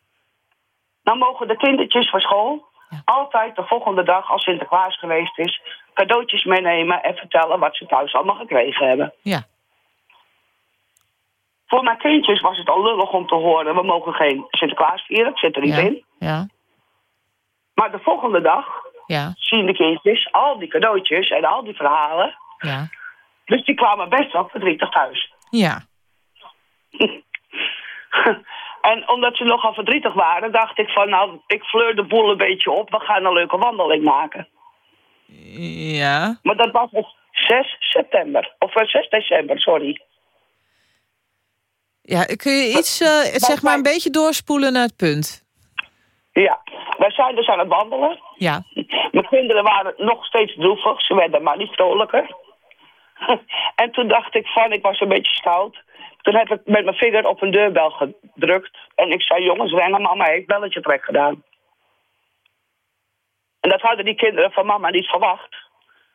Dan mogen de kindertjes van school Ja. altijd de volgende dag, als Sinterklaas geweest is, cadeautjes meenemen en vertellen wat ze thuis allemaal gekregen hebben. Ja, Voor mijn kindjes was het al lullig om te horen, we mogen geen Sinterklaas vieren, het zit er niet ja, in. ja, Maar de volgende dag ja, zien de kindjes al die cadeautjes en al die verhalen. ja. Dus die kwamen best wel verdrietig thuis. Ja, en omdat ze nogal verdrietig waren, dacht ik van, nou, ik fleur de boel een beetje op. We gaan een leuke wandeling maken. ja. Maar dat was op 6 september. Of eh, 6 december, sorry. Ja, kun je iets, eh, zeg maar, een beetje doorspoelen naar het punt? Ja, wij zijn dus aan het wandelen. Ja, Mijn kinderen waren nog steeds droevig. Ze werden maar niet vrolijker. en toen dacht ik van, ik was een beetje stout. Toen heb ik met mijn vinger op een deurbel gedrukt. En ik zei, jongens, rennen, mama heeft belletje trek gedaan. En dat hadden die kinderen van mama niet verwacht.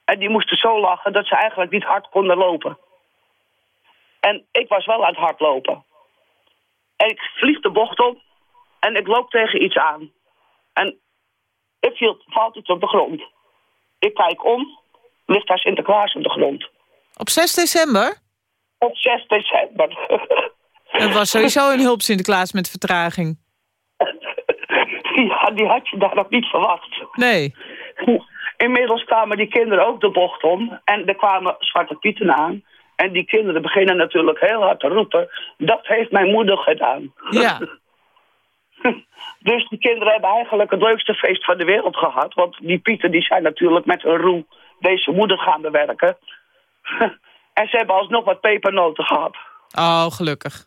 En die moesten zo lachen dat ze eigenlijk niet hard konden lopen. En ik was wel aan het hardlopen. En ik vlieg de bocht op. En ik loop tegen iets aan. En er viel, valt iets op de grond. Ik kijk om, ligt daar Sinterklaas op de grond. Op 6 december? Op 6 december. Het was sowieso een hulp Sinterklaas met vertraging. ja, die had je daar nog niet verwacht. Nee. Inmiddels kwamen die kinderen ook de bocht om. En er kwamen Zwarte Pieten aan. En die kinderen beginnen natuurlijk heel hard te roepen. Dat heeft mijn moeder gedaan. Ja. Dus die kinderen hebben eigenlijk het leukste feest van de wereld gehad. Want die Pieten die zijn natuurlijk met hun roe deze moeder gaan bewerken. En ze hebben alsnog wat pepernoten gehad. Oh, gelukkig.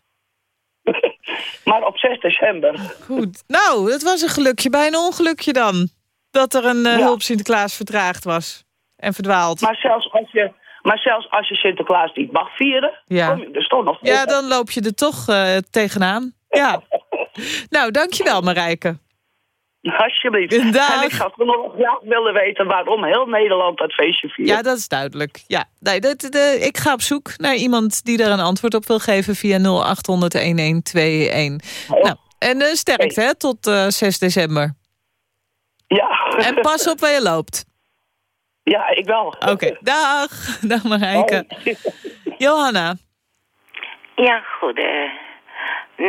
Maar op 6 december. Goed. Nou, het was een gelukje bij een ongelukje dan. Dat er een eh, Ja. hulp Sinterklaas vertraagd was. En verdwaald. Maar zelfs als je, maar zelfs als je Sinterklaas niet mag vieren, Ja. kom je dus toch nog Ja, dan loop je er toch eh, tegenaan. Ja. nou, dankjewel Marijke. Alsjeblieft. Dag. En ik zou toch nog graag willen weten waarom heel Nederland dat feestje viert. Ja, dat is duidelijk. Ja, nee, dat, de, ik ga op zoek naar iemand die daar een antwoord op wil geven via 0800-1121. Nou, en eh, sterkte hè, tot eh, 6 december. Ja. En pas op waar je loopt. Ja, ik wel. Oké, dag. Dag Marijke. Johanna. Ja, goede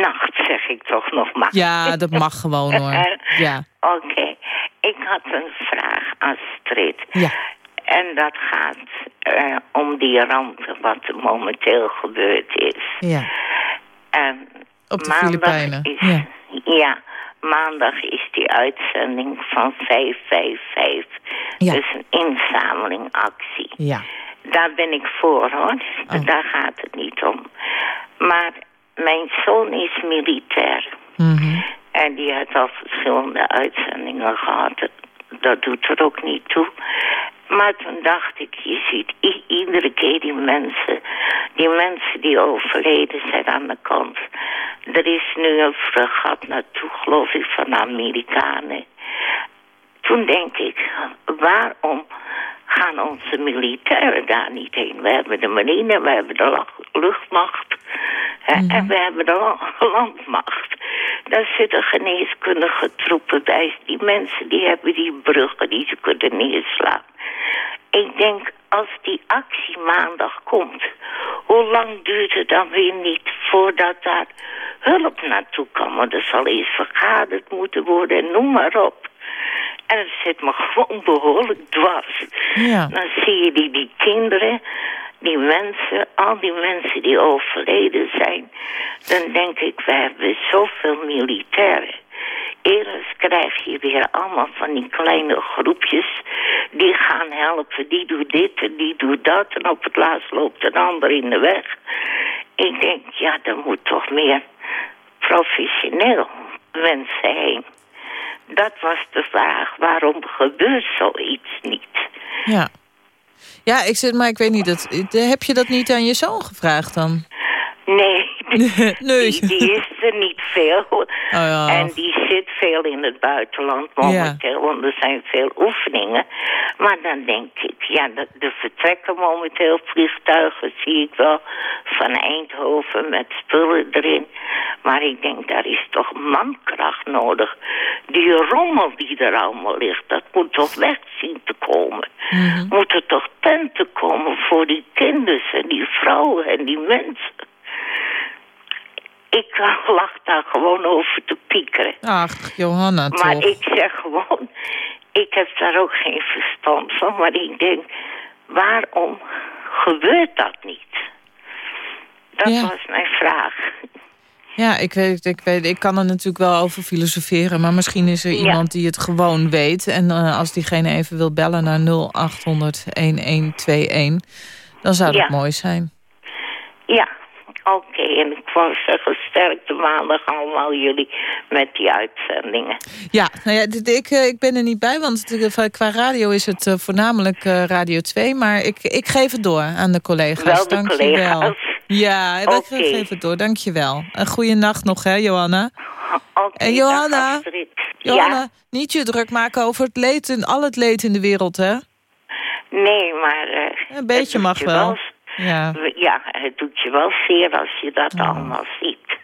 nacht zeg ik toch nog maar. Ja, dat mag gewoon hoor. Ja. Oké. Ik had een vraag, Astrid. Ja. En dat gaat eh, om die ramp wat momenteel gebeurd is. Ja. En Op de maandag Filipijnen. Is, Ja. ja, maandag is die uitzending van 555. Ja. Dus een inzamelingactie. Ja. Daar ben ik voor hoor. Oh. Daar gaat het niet om. Maar mijn zoon is militair. Mhm. En die heeft al verschillende uitzendingen gehad. Dat, doet er ook niet toe. Maar toen dacht ik, je ziet iedere keer die mensen... die mensen die overleden zijn aan de kant. Er is nu een fregat naartoe, geloof ik, van de Amerikanen. Toen denk ik, waarom gaan onze militairen daar niet heen? We hebben de marine, we hebben de luchtmacht hè, en we hebben de la- landmacht. Daar zitten geneeskundige troepen bij. Die mensen die hebben die bruggen die ze kunnen neerslaan. Ik denk, als die actie maandag komt, hoe lang duurt het dan weer niet voordat daar hulp naartoe kan? Want er zal eens vergaderd moeten worden en noem maar op. En het zit me gewoon behoorlijk dwars. Ja. Dan zie je die, die kinderen, die mensen, al die mensen die overleden zijn. Dan denk ik, we hebben zoveel militairen. Eerst krijg je weer allemaal van die kleine groepjes. Die gaan helpen, die doet dit en die doet dat. En op het laatst loopt een ander in de weg. Ik denk, ja, er moet toch meer professioneel mensen heen. Dat was de vraag, waarom gebeurt zoiets niet? Ja. Ja, ik zit, maar ik weet niet, dat, heb je dat niet aan je zoon gevraagd dan? Nee, nee. Die, die is er niet veel. Oh, ja. En die zit veel in het buitenland momenteel, want er zijn veel oefeningen. Maar dan denk ik, ja, de, vertrekken momenteel vliegtuigen zie ik wel van Eindhoven met spullen erin. Maar ik denk, daar is toch mankracht nodig. Die rommel die er allemaal ligt, dat moet toch weg zien te komen. Moeten toch tenten komen voor die kinderen en die vrouwen en die mensen. Ik lag daar gewoon over te piekeren. Ach, Johanna, Maar toch? ik zeg gewoon, ik heb daar ook geen verstand van. Maar ik denk, waarom gebeurt dat niet? Dat Ja. was mijn vraag. Ja, ik, weet, ik, weet, ik kan er natuurlijk wel over filosoferen... maar misschien is er Ja. iemand die het gewoon weet. En eh, als diegene even wil bellen naar 0800-1121... dan zou dat Ja. mooi zijn. Ja, oké. En ik wou zeggen, sterkte maandag allemaal jullie met die uitzendingen. Ja, nou ja, ik, eh, ik ben er niet bij, want eh, qua radio is het eh, voornamelijk Radio 2. Maar ik, ik geef het door aan de collega's. Wel de Dank je collega's. wel. Ja, dat Oké. geef het door. Dank je wel. Een goede nacht nog, hè, Johanna. Oké, En Johanna. Johanna, Ja? niet je druk maken over het leed, en al het leed in de wereld, hè? Nee, maar... Een beetje mag wel. Ja. Ja, het doet je wel zeer als je dat Oh. allemaal ziet.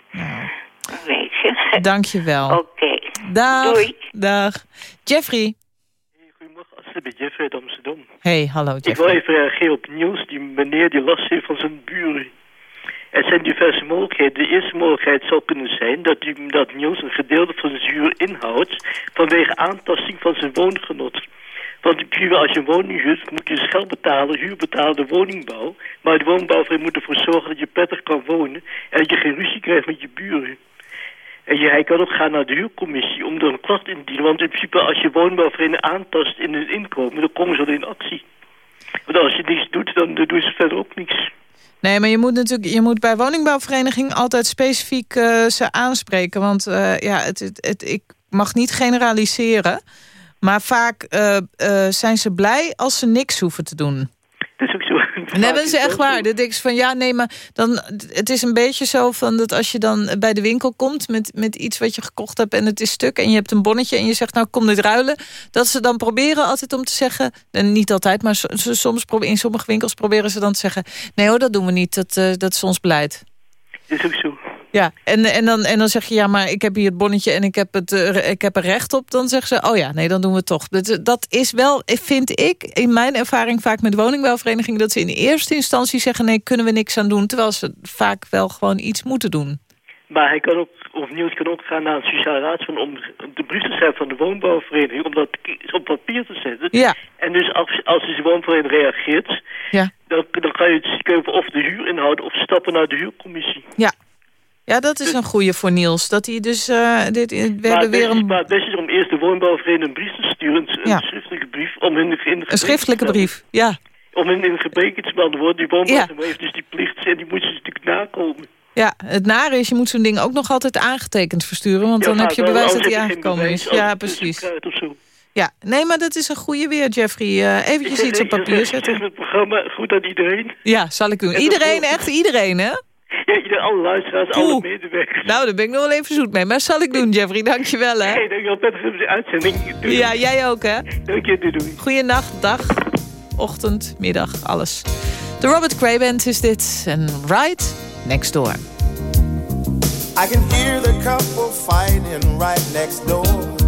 Weet je? Dank je wel. Oké. Dag. Doei. Dag. Jeffrey. Ik ben Jeffrey uit Amsterdam. Hey, hallo Ik wil Jeffrey. even reageren op nieuws. Die meneer die last heeft van zijn buren. Er zijn diverse mogelijkheden. De eerste mogelijkheid zou kunnen zijn dat, die, dat Niels een gedeelte van zijn huur inhoudt vanwege aantasting van zijn woongenot. Want huur, als je een woning moet je dus geld betalen, huur betalen de woningbouw. Maar de woningbouwvereniging moet ervoor zorgen dat je prettig kan wonen en dat je geen ruzie krijgt met je buren. En je, hij kan ook gaan naar de huurcommissie om er een klacht in te dienen. Want in principe, als je woningbouwvereniging aantast in hun inkomen, dan komen ze al in actie. Want als je niets doet, dan dan doen ze verder ook niks. Nee, maar je moet natuurlijk je moet bij woningbouwvereniging altijd specifiek eh, ze aanspreken. Want eh, ja, het, het- ik mag niet generaliseren. Maar vaak eh, eh, zijn ze blij als ze niks hoeven te doen. Dat is ook zo. En hebben ze echt waar. Denk ik van ja, nee, maar dan, het is een beetje zo van dat als je dan bij de winkel komt met, met iets wat je gekocht hebt en het is stuk en je hebt een bonnetje en je zegt nou kom dit ruilen, dat ze dan proberen altijd om te zeggen, en niet altijd, maar so- so- soms in sommige winkels proberen ze dan te zeggen, nee hoor, dat doen we niet, dat, eh, dat is ons beleid. Dat is ook zo. Ja, en, en, dan, en dan zeg je, ja, maar ik heb hier het bonnetje en ik heb, het, eh, ik heb er recht op. Dan zeggen ze, oh ja, nee, dan doen we het toch. Dat, dat is wel, vind ik, in mijn ervaring vaak met woningbouwverenigingen... dat ze in eerste instantie zeggen, nee, kunnen we niks aan doen. Terwijl ze vaak wel gewoon iets moeten doen. Maar hij kan ook, of Niels kan ook gaan naar een sociale raad van om de brief te schrijven van de woonbouwvereniging, om dat op papier te zetten. Ja. En dus als, als de woonvereniging reageert, ja. dan, dan kan je het keuken of de huur inhouden of stappen naar de huurcommissie. Ja. Ja, dat is een goede voor Niels. Dat hij dus, uh, dit, we maar hebben weer een... Maar het beste is om eerst de woonbouwvereniging een brief te sturen, een, Ja. schriftelijke brief, om hun in, Een schriftelijke brief, ja. Om hen in gebreken te beantwoorden. Die woonbouwvereniging heeft dus die plicht en die moet ze natuurlijk nakomen. Ja, het nare is, je moet zo'n ding ook nog altijd aangetekend versturen... want Ja, dan heb je bewijs dat hij aangekomen is. bewijs Ja, is precies. Ja, nee, maar dat is een goede weer, Jeffrey. Eh eventjes iets op papier Ik zetten. zeg het programma goed aan iedereen. Ja, zal ik doen. En Iedereen, echt iedereen, hè? Ja, ieder, alle luisteraars, alle Poeh. medewerkers. Nou, daar ben ik nog wel even zoet mee. Maar zal ik doen, Jeffrey. Dankjewel, hè? Hey, dankjewel, prettig voor de uitzending. Doei. Ja, jij ook, hè? Dank je, doei, doei. Goeienacht, dag, ochtend, middag, alles. De Robert Cray Band is dit. En Right Next Door. I can hear the couple fighting right next door.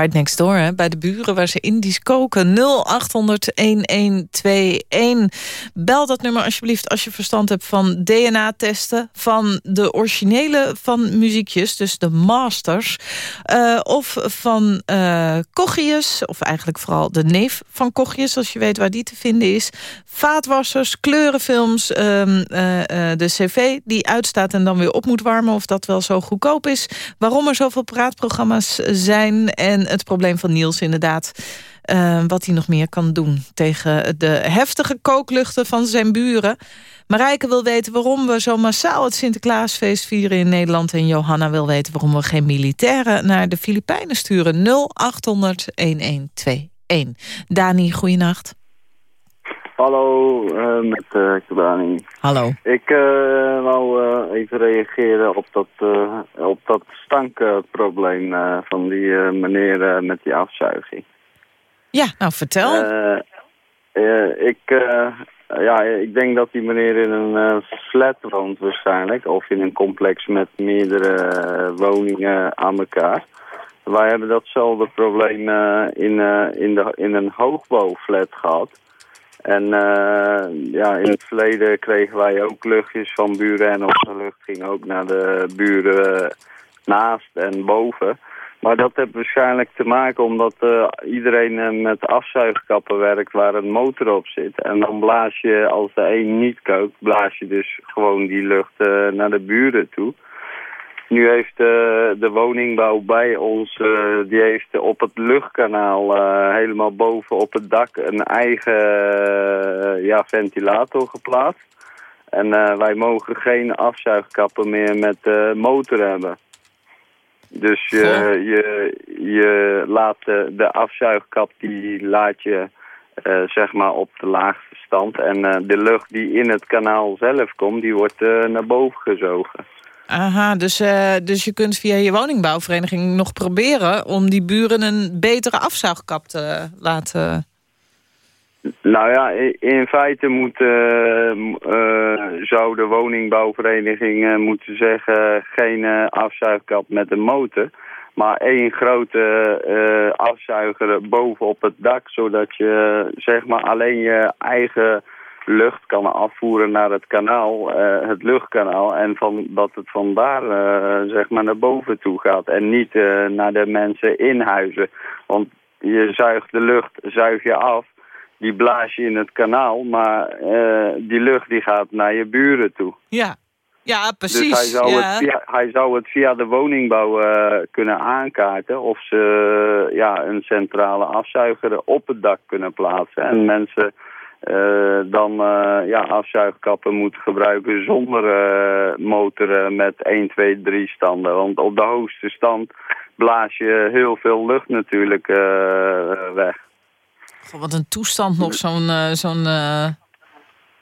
Right next door, hè, bij de buren waar ze Indisch koken. 0800-1121. Bel dat nummer alsjeblieft als je verstand hebt van DNA-testen... van de originele van muziekjes, dus de masters... Uh, of van uh, of eigenlijk vooral de neef van Kochius... als je weet waar die te vinden is. Vaatwassers, kleurenfilms, um, uh, de cv die uitstaat en dan weer op moet warmen... of dat wel zo goedkoop is. Waarom er zoveel praatprogramma's zijn... en het probleem van Niels inderdaad... Uh, wat hij nog meer kan doen tegen de heftige kookluchten van zijn buren. Marijke wil weten waarom we zo massaal het Sinterklaasfeest vieren in Nederland... en Johanna wil weten waarom we geen militairen naar de Filipijnen sturen. 0800-1121. Dani, goeienacht. Hallo, uh, met uh. Hallo. Ik uh, wou even reageren op dat, op dat stankprobleem van die meneer met die afzuiging. Ja, nou vertel. ik, ja, ik denk dat die meneer in een flat woont waarschijnlijk. Of in een complex met meerdere woningen aan elkaar. Wij hebben datzelfde probleem in, in, de, in een hoogbouwflat gehad. En uh, ja, in het verleden kregen wij ook luchtjes van buren en onze lucht ging ook naar de buren naast en boven. Maar dat heeft waarschijnlijk te maken omdat uh, iedereen met afzuigkappen werkt waar een motor op zit. En dan blaas je, als de een niet kookt, blaas je dus gewoon die lucht naar de buren toe. Nu heeft uh, de woningbouw bij ons, uh, die heeft op het luchtkanaal uh, helemaal boven op het dak een eigen ja, ventilator geplaatst. En wij mogen geen afzuigkappen meer met motor hebben. Dus je, je, je laat de, de afzuigkap, die laat je zeg maar op de laagste stand. En de lucht die in het kanaal zelf komt, die wordt naar boven gezogen. Aha, dus, uh, dus je kunt via je woningbouwvereniging nog proberen... om die buren een betere afzuigkap te laten... Nou ja, in feite moet, uh, uh, zou de woningbouwvereniging moeten zeggen... geen afzuigkap met een motor... maar één grote afzuiger bovenop het dak... zodat je zeg maar alleen je eigen lucht kan afvoeren naar het kanaal, uh, het luchtkanaal. En van, dat het vandaar uh, zeg maar naar boven toe gaat. En niet uh, naar de mensen in huizen. Want je zuigt de lucht, zuig je af. Die blaas je in het kanaal, maar die lucht die gaat naar je buren toe. Ja, ja precies. Dus hij zou, ja. Het, via, hij zou het via de woningbouw kunnen aankaarten... of ze ja, een centrale afzuiger op het dak kunnen plaatsen. En mensen dan uh, ja, afzuigkappen moeten gebruiken zonder uh, motoren met 1, 2, 3 standen. Want op de hoogste stand blaas je heel veel lucht natuurlijk weg. Goh, wat een toestand nog, zo'n... zo'n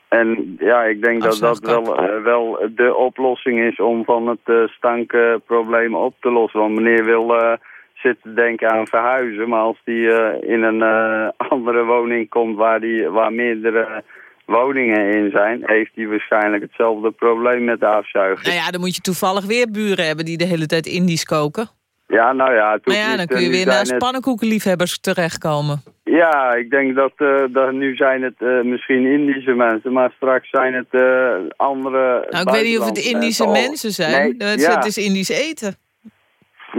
en ja, ik denk dat dat wel, wel de oplossing is om van het stankprobleem op te lossen. Want meneer wil zit te denken aan verhuizen. Maar als die uh, in een uh, andere woning komt waar, die, waar meerdere woningen in zijn... heeft hij waarschijnlijk hetzelfde probleem met de afzuiging. Nou ja, dan moet je toevallig weer buren hebben die de hele tijd Indisch koken. Ja, nou ja. Ja, dan kun je weer naar het... pannenkoekenliefhebbers terechtkomen. Ja, ik denk dat, uh, dat nu zijn het uh, misschien Indische mensen, maar straks zijn het uh, andere... Nou, ik weet niet of het Indische mensen zijn. Nee, het, ja. het is Indisch eten.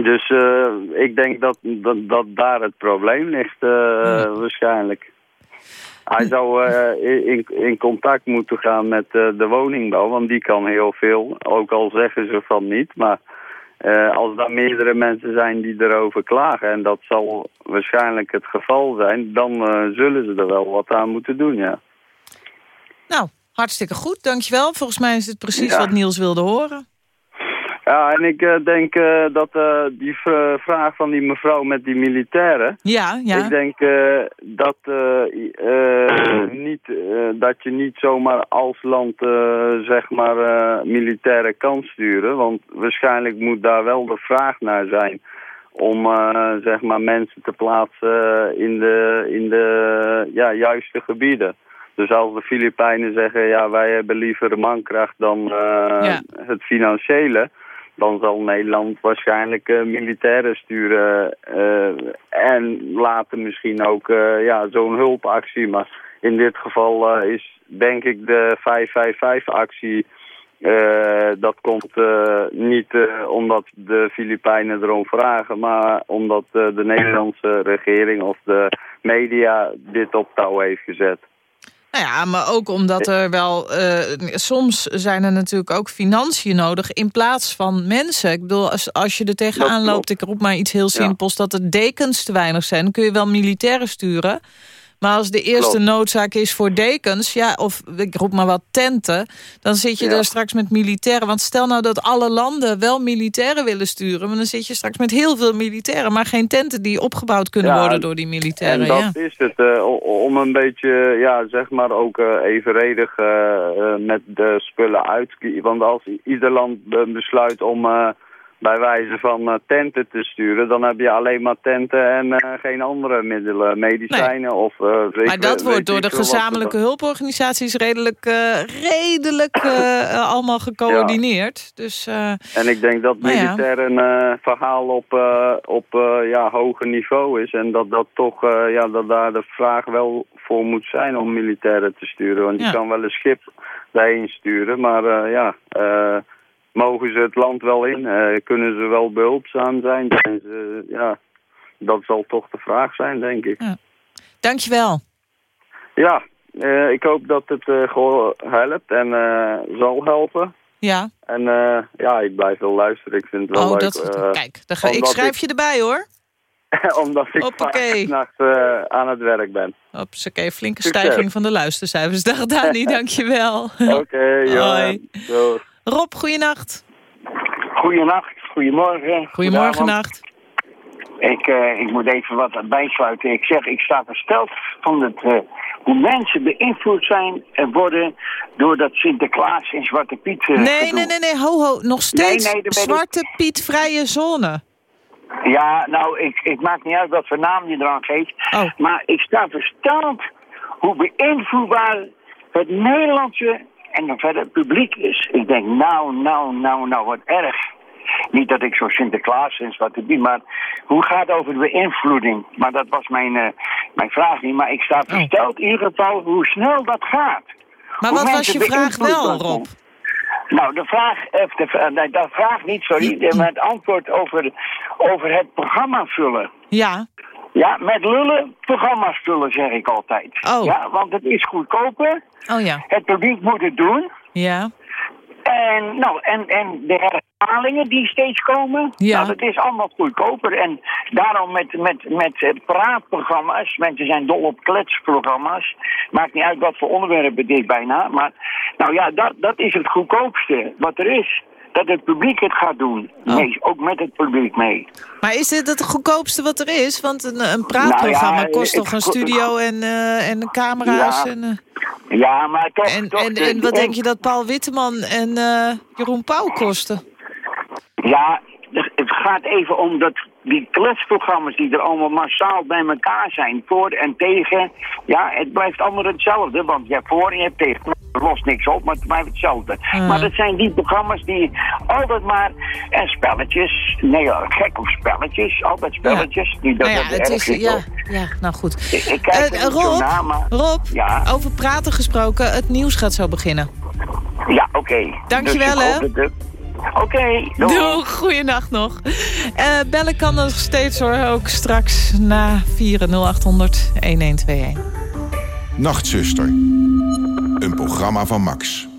Dus uh, ik denk dat, dat, dat daar het probleem ligt uh, ja. waarschijnlijk. Hij zou uh, in, in contact moeten gaan met de woningbouw, want die kan heel veel. Ook al zeggen ze van niet, maar als er meerdere mensen zijn die erover klagen... en dat zal waarschijnlijk het geval zijn, dan zullen ze er wel wat aan moeten doen, ja. Nou, hartstikke goed, dankjewel. Volgens mij is het precies ja. wat Niels wilde horen. Ja, en ik uh, denk uh, dat uh, die vraag van die mevrouw met die militairen... Ja, ja. Ik denk dat, niet, dat je niet zomaar als land zeg maar militairen kan sturen. Want waarschijnlijk moet daar wel de vraag naar zijn om zeg maar mensen te plaatsen in de, in de ja, juiste gebieden. Dus als de Filipijnen zeggen, ja, wij hebben liever mankracht dan ja. het financiële dan zal Nederland waarschijnlijk eh, militairen sturen. eh, en later misschien ook eh, ja, zo'n hulpactie. Maar in dit geval is denk ik de 555-actie... eh, dat komt niet omdat de Filipijnen erom vragen... maar omdat de Nederlandse regering of de media dit op touw heeft gezet. Nou ja, maar ook omdat er wel... eh, soms zijn er natuurlijk ook financiën nodig in plaats van mensen. Ik bedoel, als, als je er tegenaan loopt, ik roep maar iets heel simpels... dat er dekens te weinig zijn, dan kun je wel militairen sturen... Maar als de eerste Klopt. noodzaak is voor dekens, ja, of ik roep maar wat tenten... dan zit je Ja. daar straks met militairen. Want stel nou dat alle landen wel militairen willen sturen... maar dan zit je straks met heel veel militairen... maar geen tenten die opgebouwd kunnen Ja, worden door die militairen. En dat ja. is het, eh, om een beetje, ja, zeg maar ook eh, evenredig eh, met de spullen uit. Want als ieder land besluit om bij wijze van eh, tenten te sturen, dan heb je alleen maar tenten en eh, geen andere middelen, medicijnen of... weet- Maar dat wordt door de gezamenlijke hulporganisaties redelijk, eh, redelijk allemaal gecoördineerd. Dus En ik denk dat Nou ja. militair een verhaal op, op ja, hoger niveau is. En dat, dat toch, ja, dat daar de vraag wel voor moet zijn om militairen te sturen. Want je Ja. kan wel een schip daarheen sturen, maar ja, eh, mogen ze het land wel in? Eh, kunnen ze wel behulpzaam zijn? Zijn ze, ja, dat zal toch de vraag zijn, denk ik. dankjewel. Ja, eh, ik hoop dat het eh, gewoon helpt en zal helpen. Ja, En ja, ik blijf wel luisteren. Ik vind het wel oh, leuk. dat Kijk, dan ga, ik schrijf je erbij hoor. omdat ik Hoppakee. eh, aan het werk ben. Oké, flinke Succes. stijging van de luistercijfers. Dag Dani, dankjewel. Oké, ja. Hoi. Rob, goeienacht. Goedenacht, goedemorgen. Goedemorgen, Goedenavond. nacht. Ik, eh, ik moet even wat bijsluiten. Ik zeg, ik sta versteld van het, eh, hoe mensen beïnvloed zijn en worden doordat Sinterklaas en Zwarte Piet... eh, Nee, gedoe. nee, nee, nee, ho, ho. Nog steeds nee, dat weet ik. Zwarte Piet vrije zone. Ja, nou, ik, ik maak niet uit wat voor naam je eraan geeft. Oh. Maar ik sta versteld hoe beïnvloedbaar het Nederlandse en dan verder publiek is. Ik denk, nou, nou, nou, nou, wat erg. Niet dat ik zo Sinterklaas en Zwarte Piet, maar hoe gaat het over de beïnvloeding? Maar dat was mijn, eh, mijn vraag niet. Maar ik sta versteld in ieder geval hoe snel dat gaat. Oh. Maar Hoe wat was je vraag wel. Rob? Nou, de vraag, of de, eh, nee, de vraag niet, sorry, maar het antwoord over, over het programma vullen. Ja. Ja, met lullen programma's vullen, zeg ik altijd. Oh. Ja, want het is goedkoper. Oh ja. Het publiek moet het doen. Ja. En, nou, en, en de herhalingen die steeds komen, Ja. nou, dat is allemaal goedkoper. En daarom met, met, met praatprogramma's, mensen zijn dol op kletsprogramma's. Maakt niet uit wat voor onderwerpen dit bijna. Maar nou ja, dat, dat is het goedkoopste wat er is. Dat het publiek het gaat doen. Oh. Nee, ook met het publiek mee. Maar is dit het goedkoopste wat er is? Want een, een praatprogramma Nou ja, kost toch een studio en, eh, en camera's? Ja. En, eh, Ja, maar toch... en, toch en, en wat de- denk je dat Paul Witteman en eh, Jeroen Pauw kosten? Ja, het gaat even om dat die kletsprogramma's die er allemaal massaal bij elkaar zijn, voor en tegen. Ja, het blijft allemaal hetzelfde, want je hebt voor en je hebt tegen. Er lost niks op, maar het blijft hetzelfde. Ah. Maar dat zijn die programma's die altijd maar... En spelletjes, nee, ja, gek op spelletjes, altijd spelletjes. Die, dat, Nou ja, het is, ja, ja, nou goed. Ik, ik kijk zo Rob, naar, maar... Rob Ja. over praten gesproken, het nieuws gaat zo beginnen. Ja, oké. Dankjewel, Dus hè. Oké, doei. Doeg, goeienacht nog. Eh, bellen kan nog steeds hoor, ook straks na 4 0800 1121. Nachtzuster. Een programma van Max.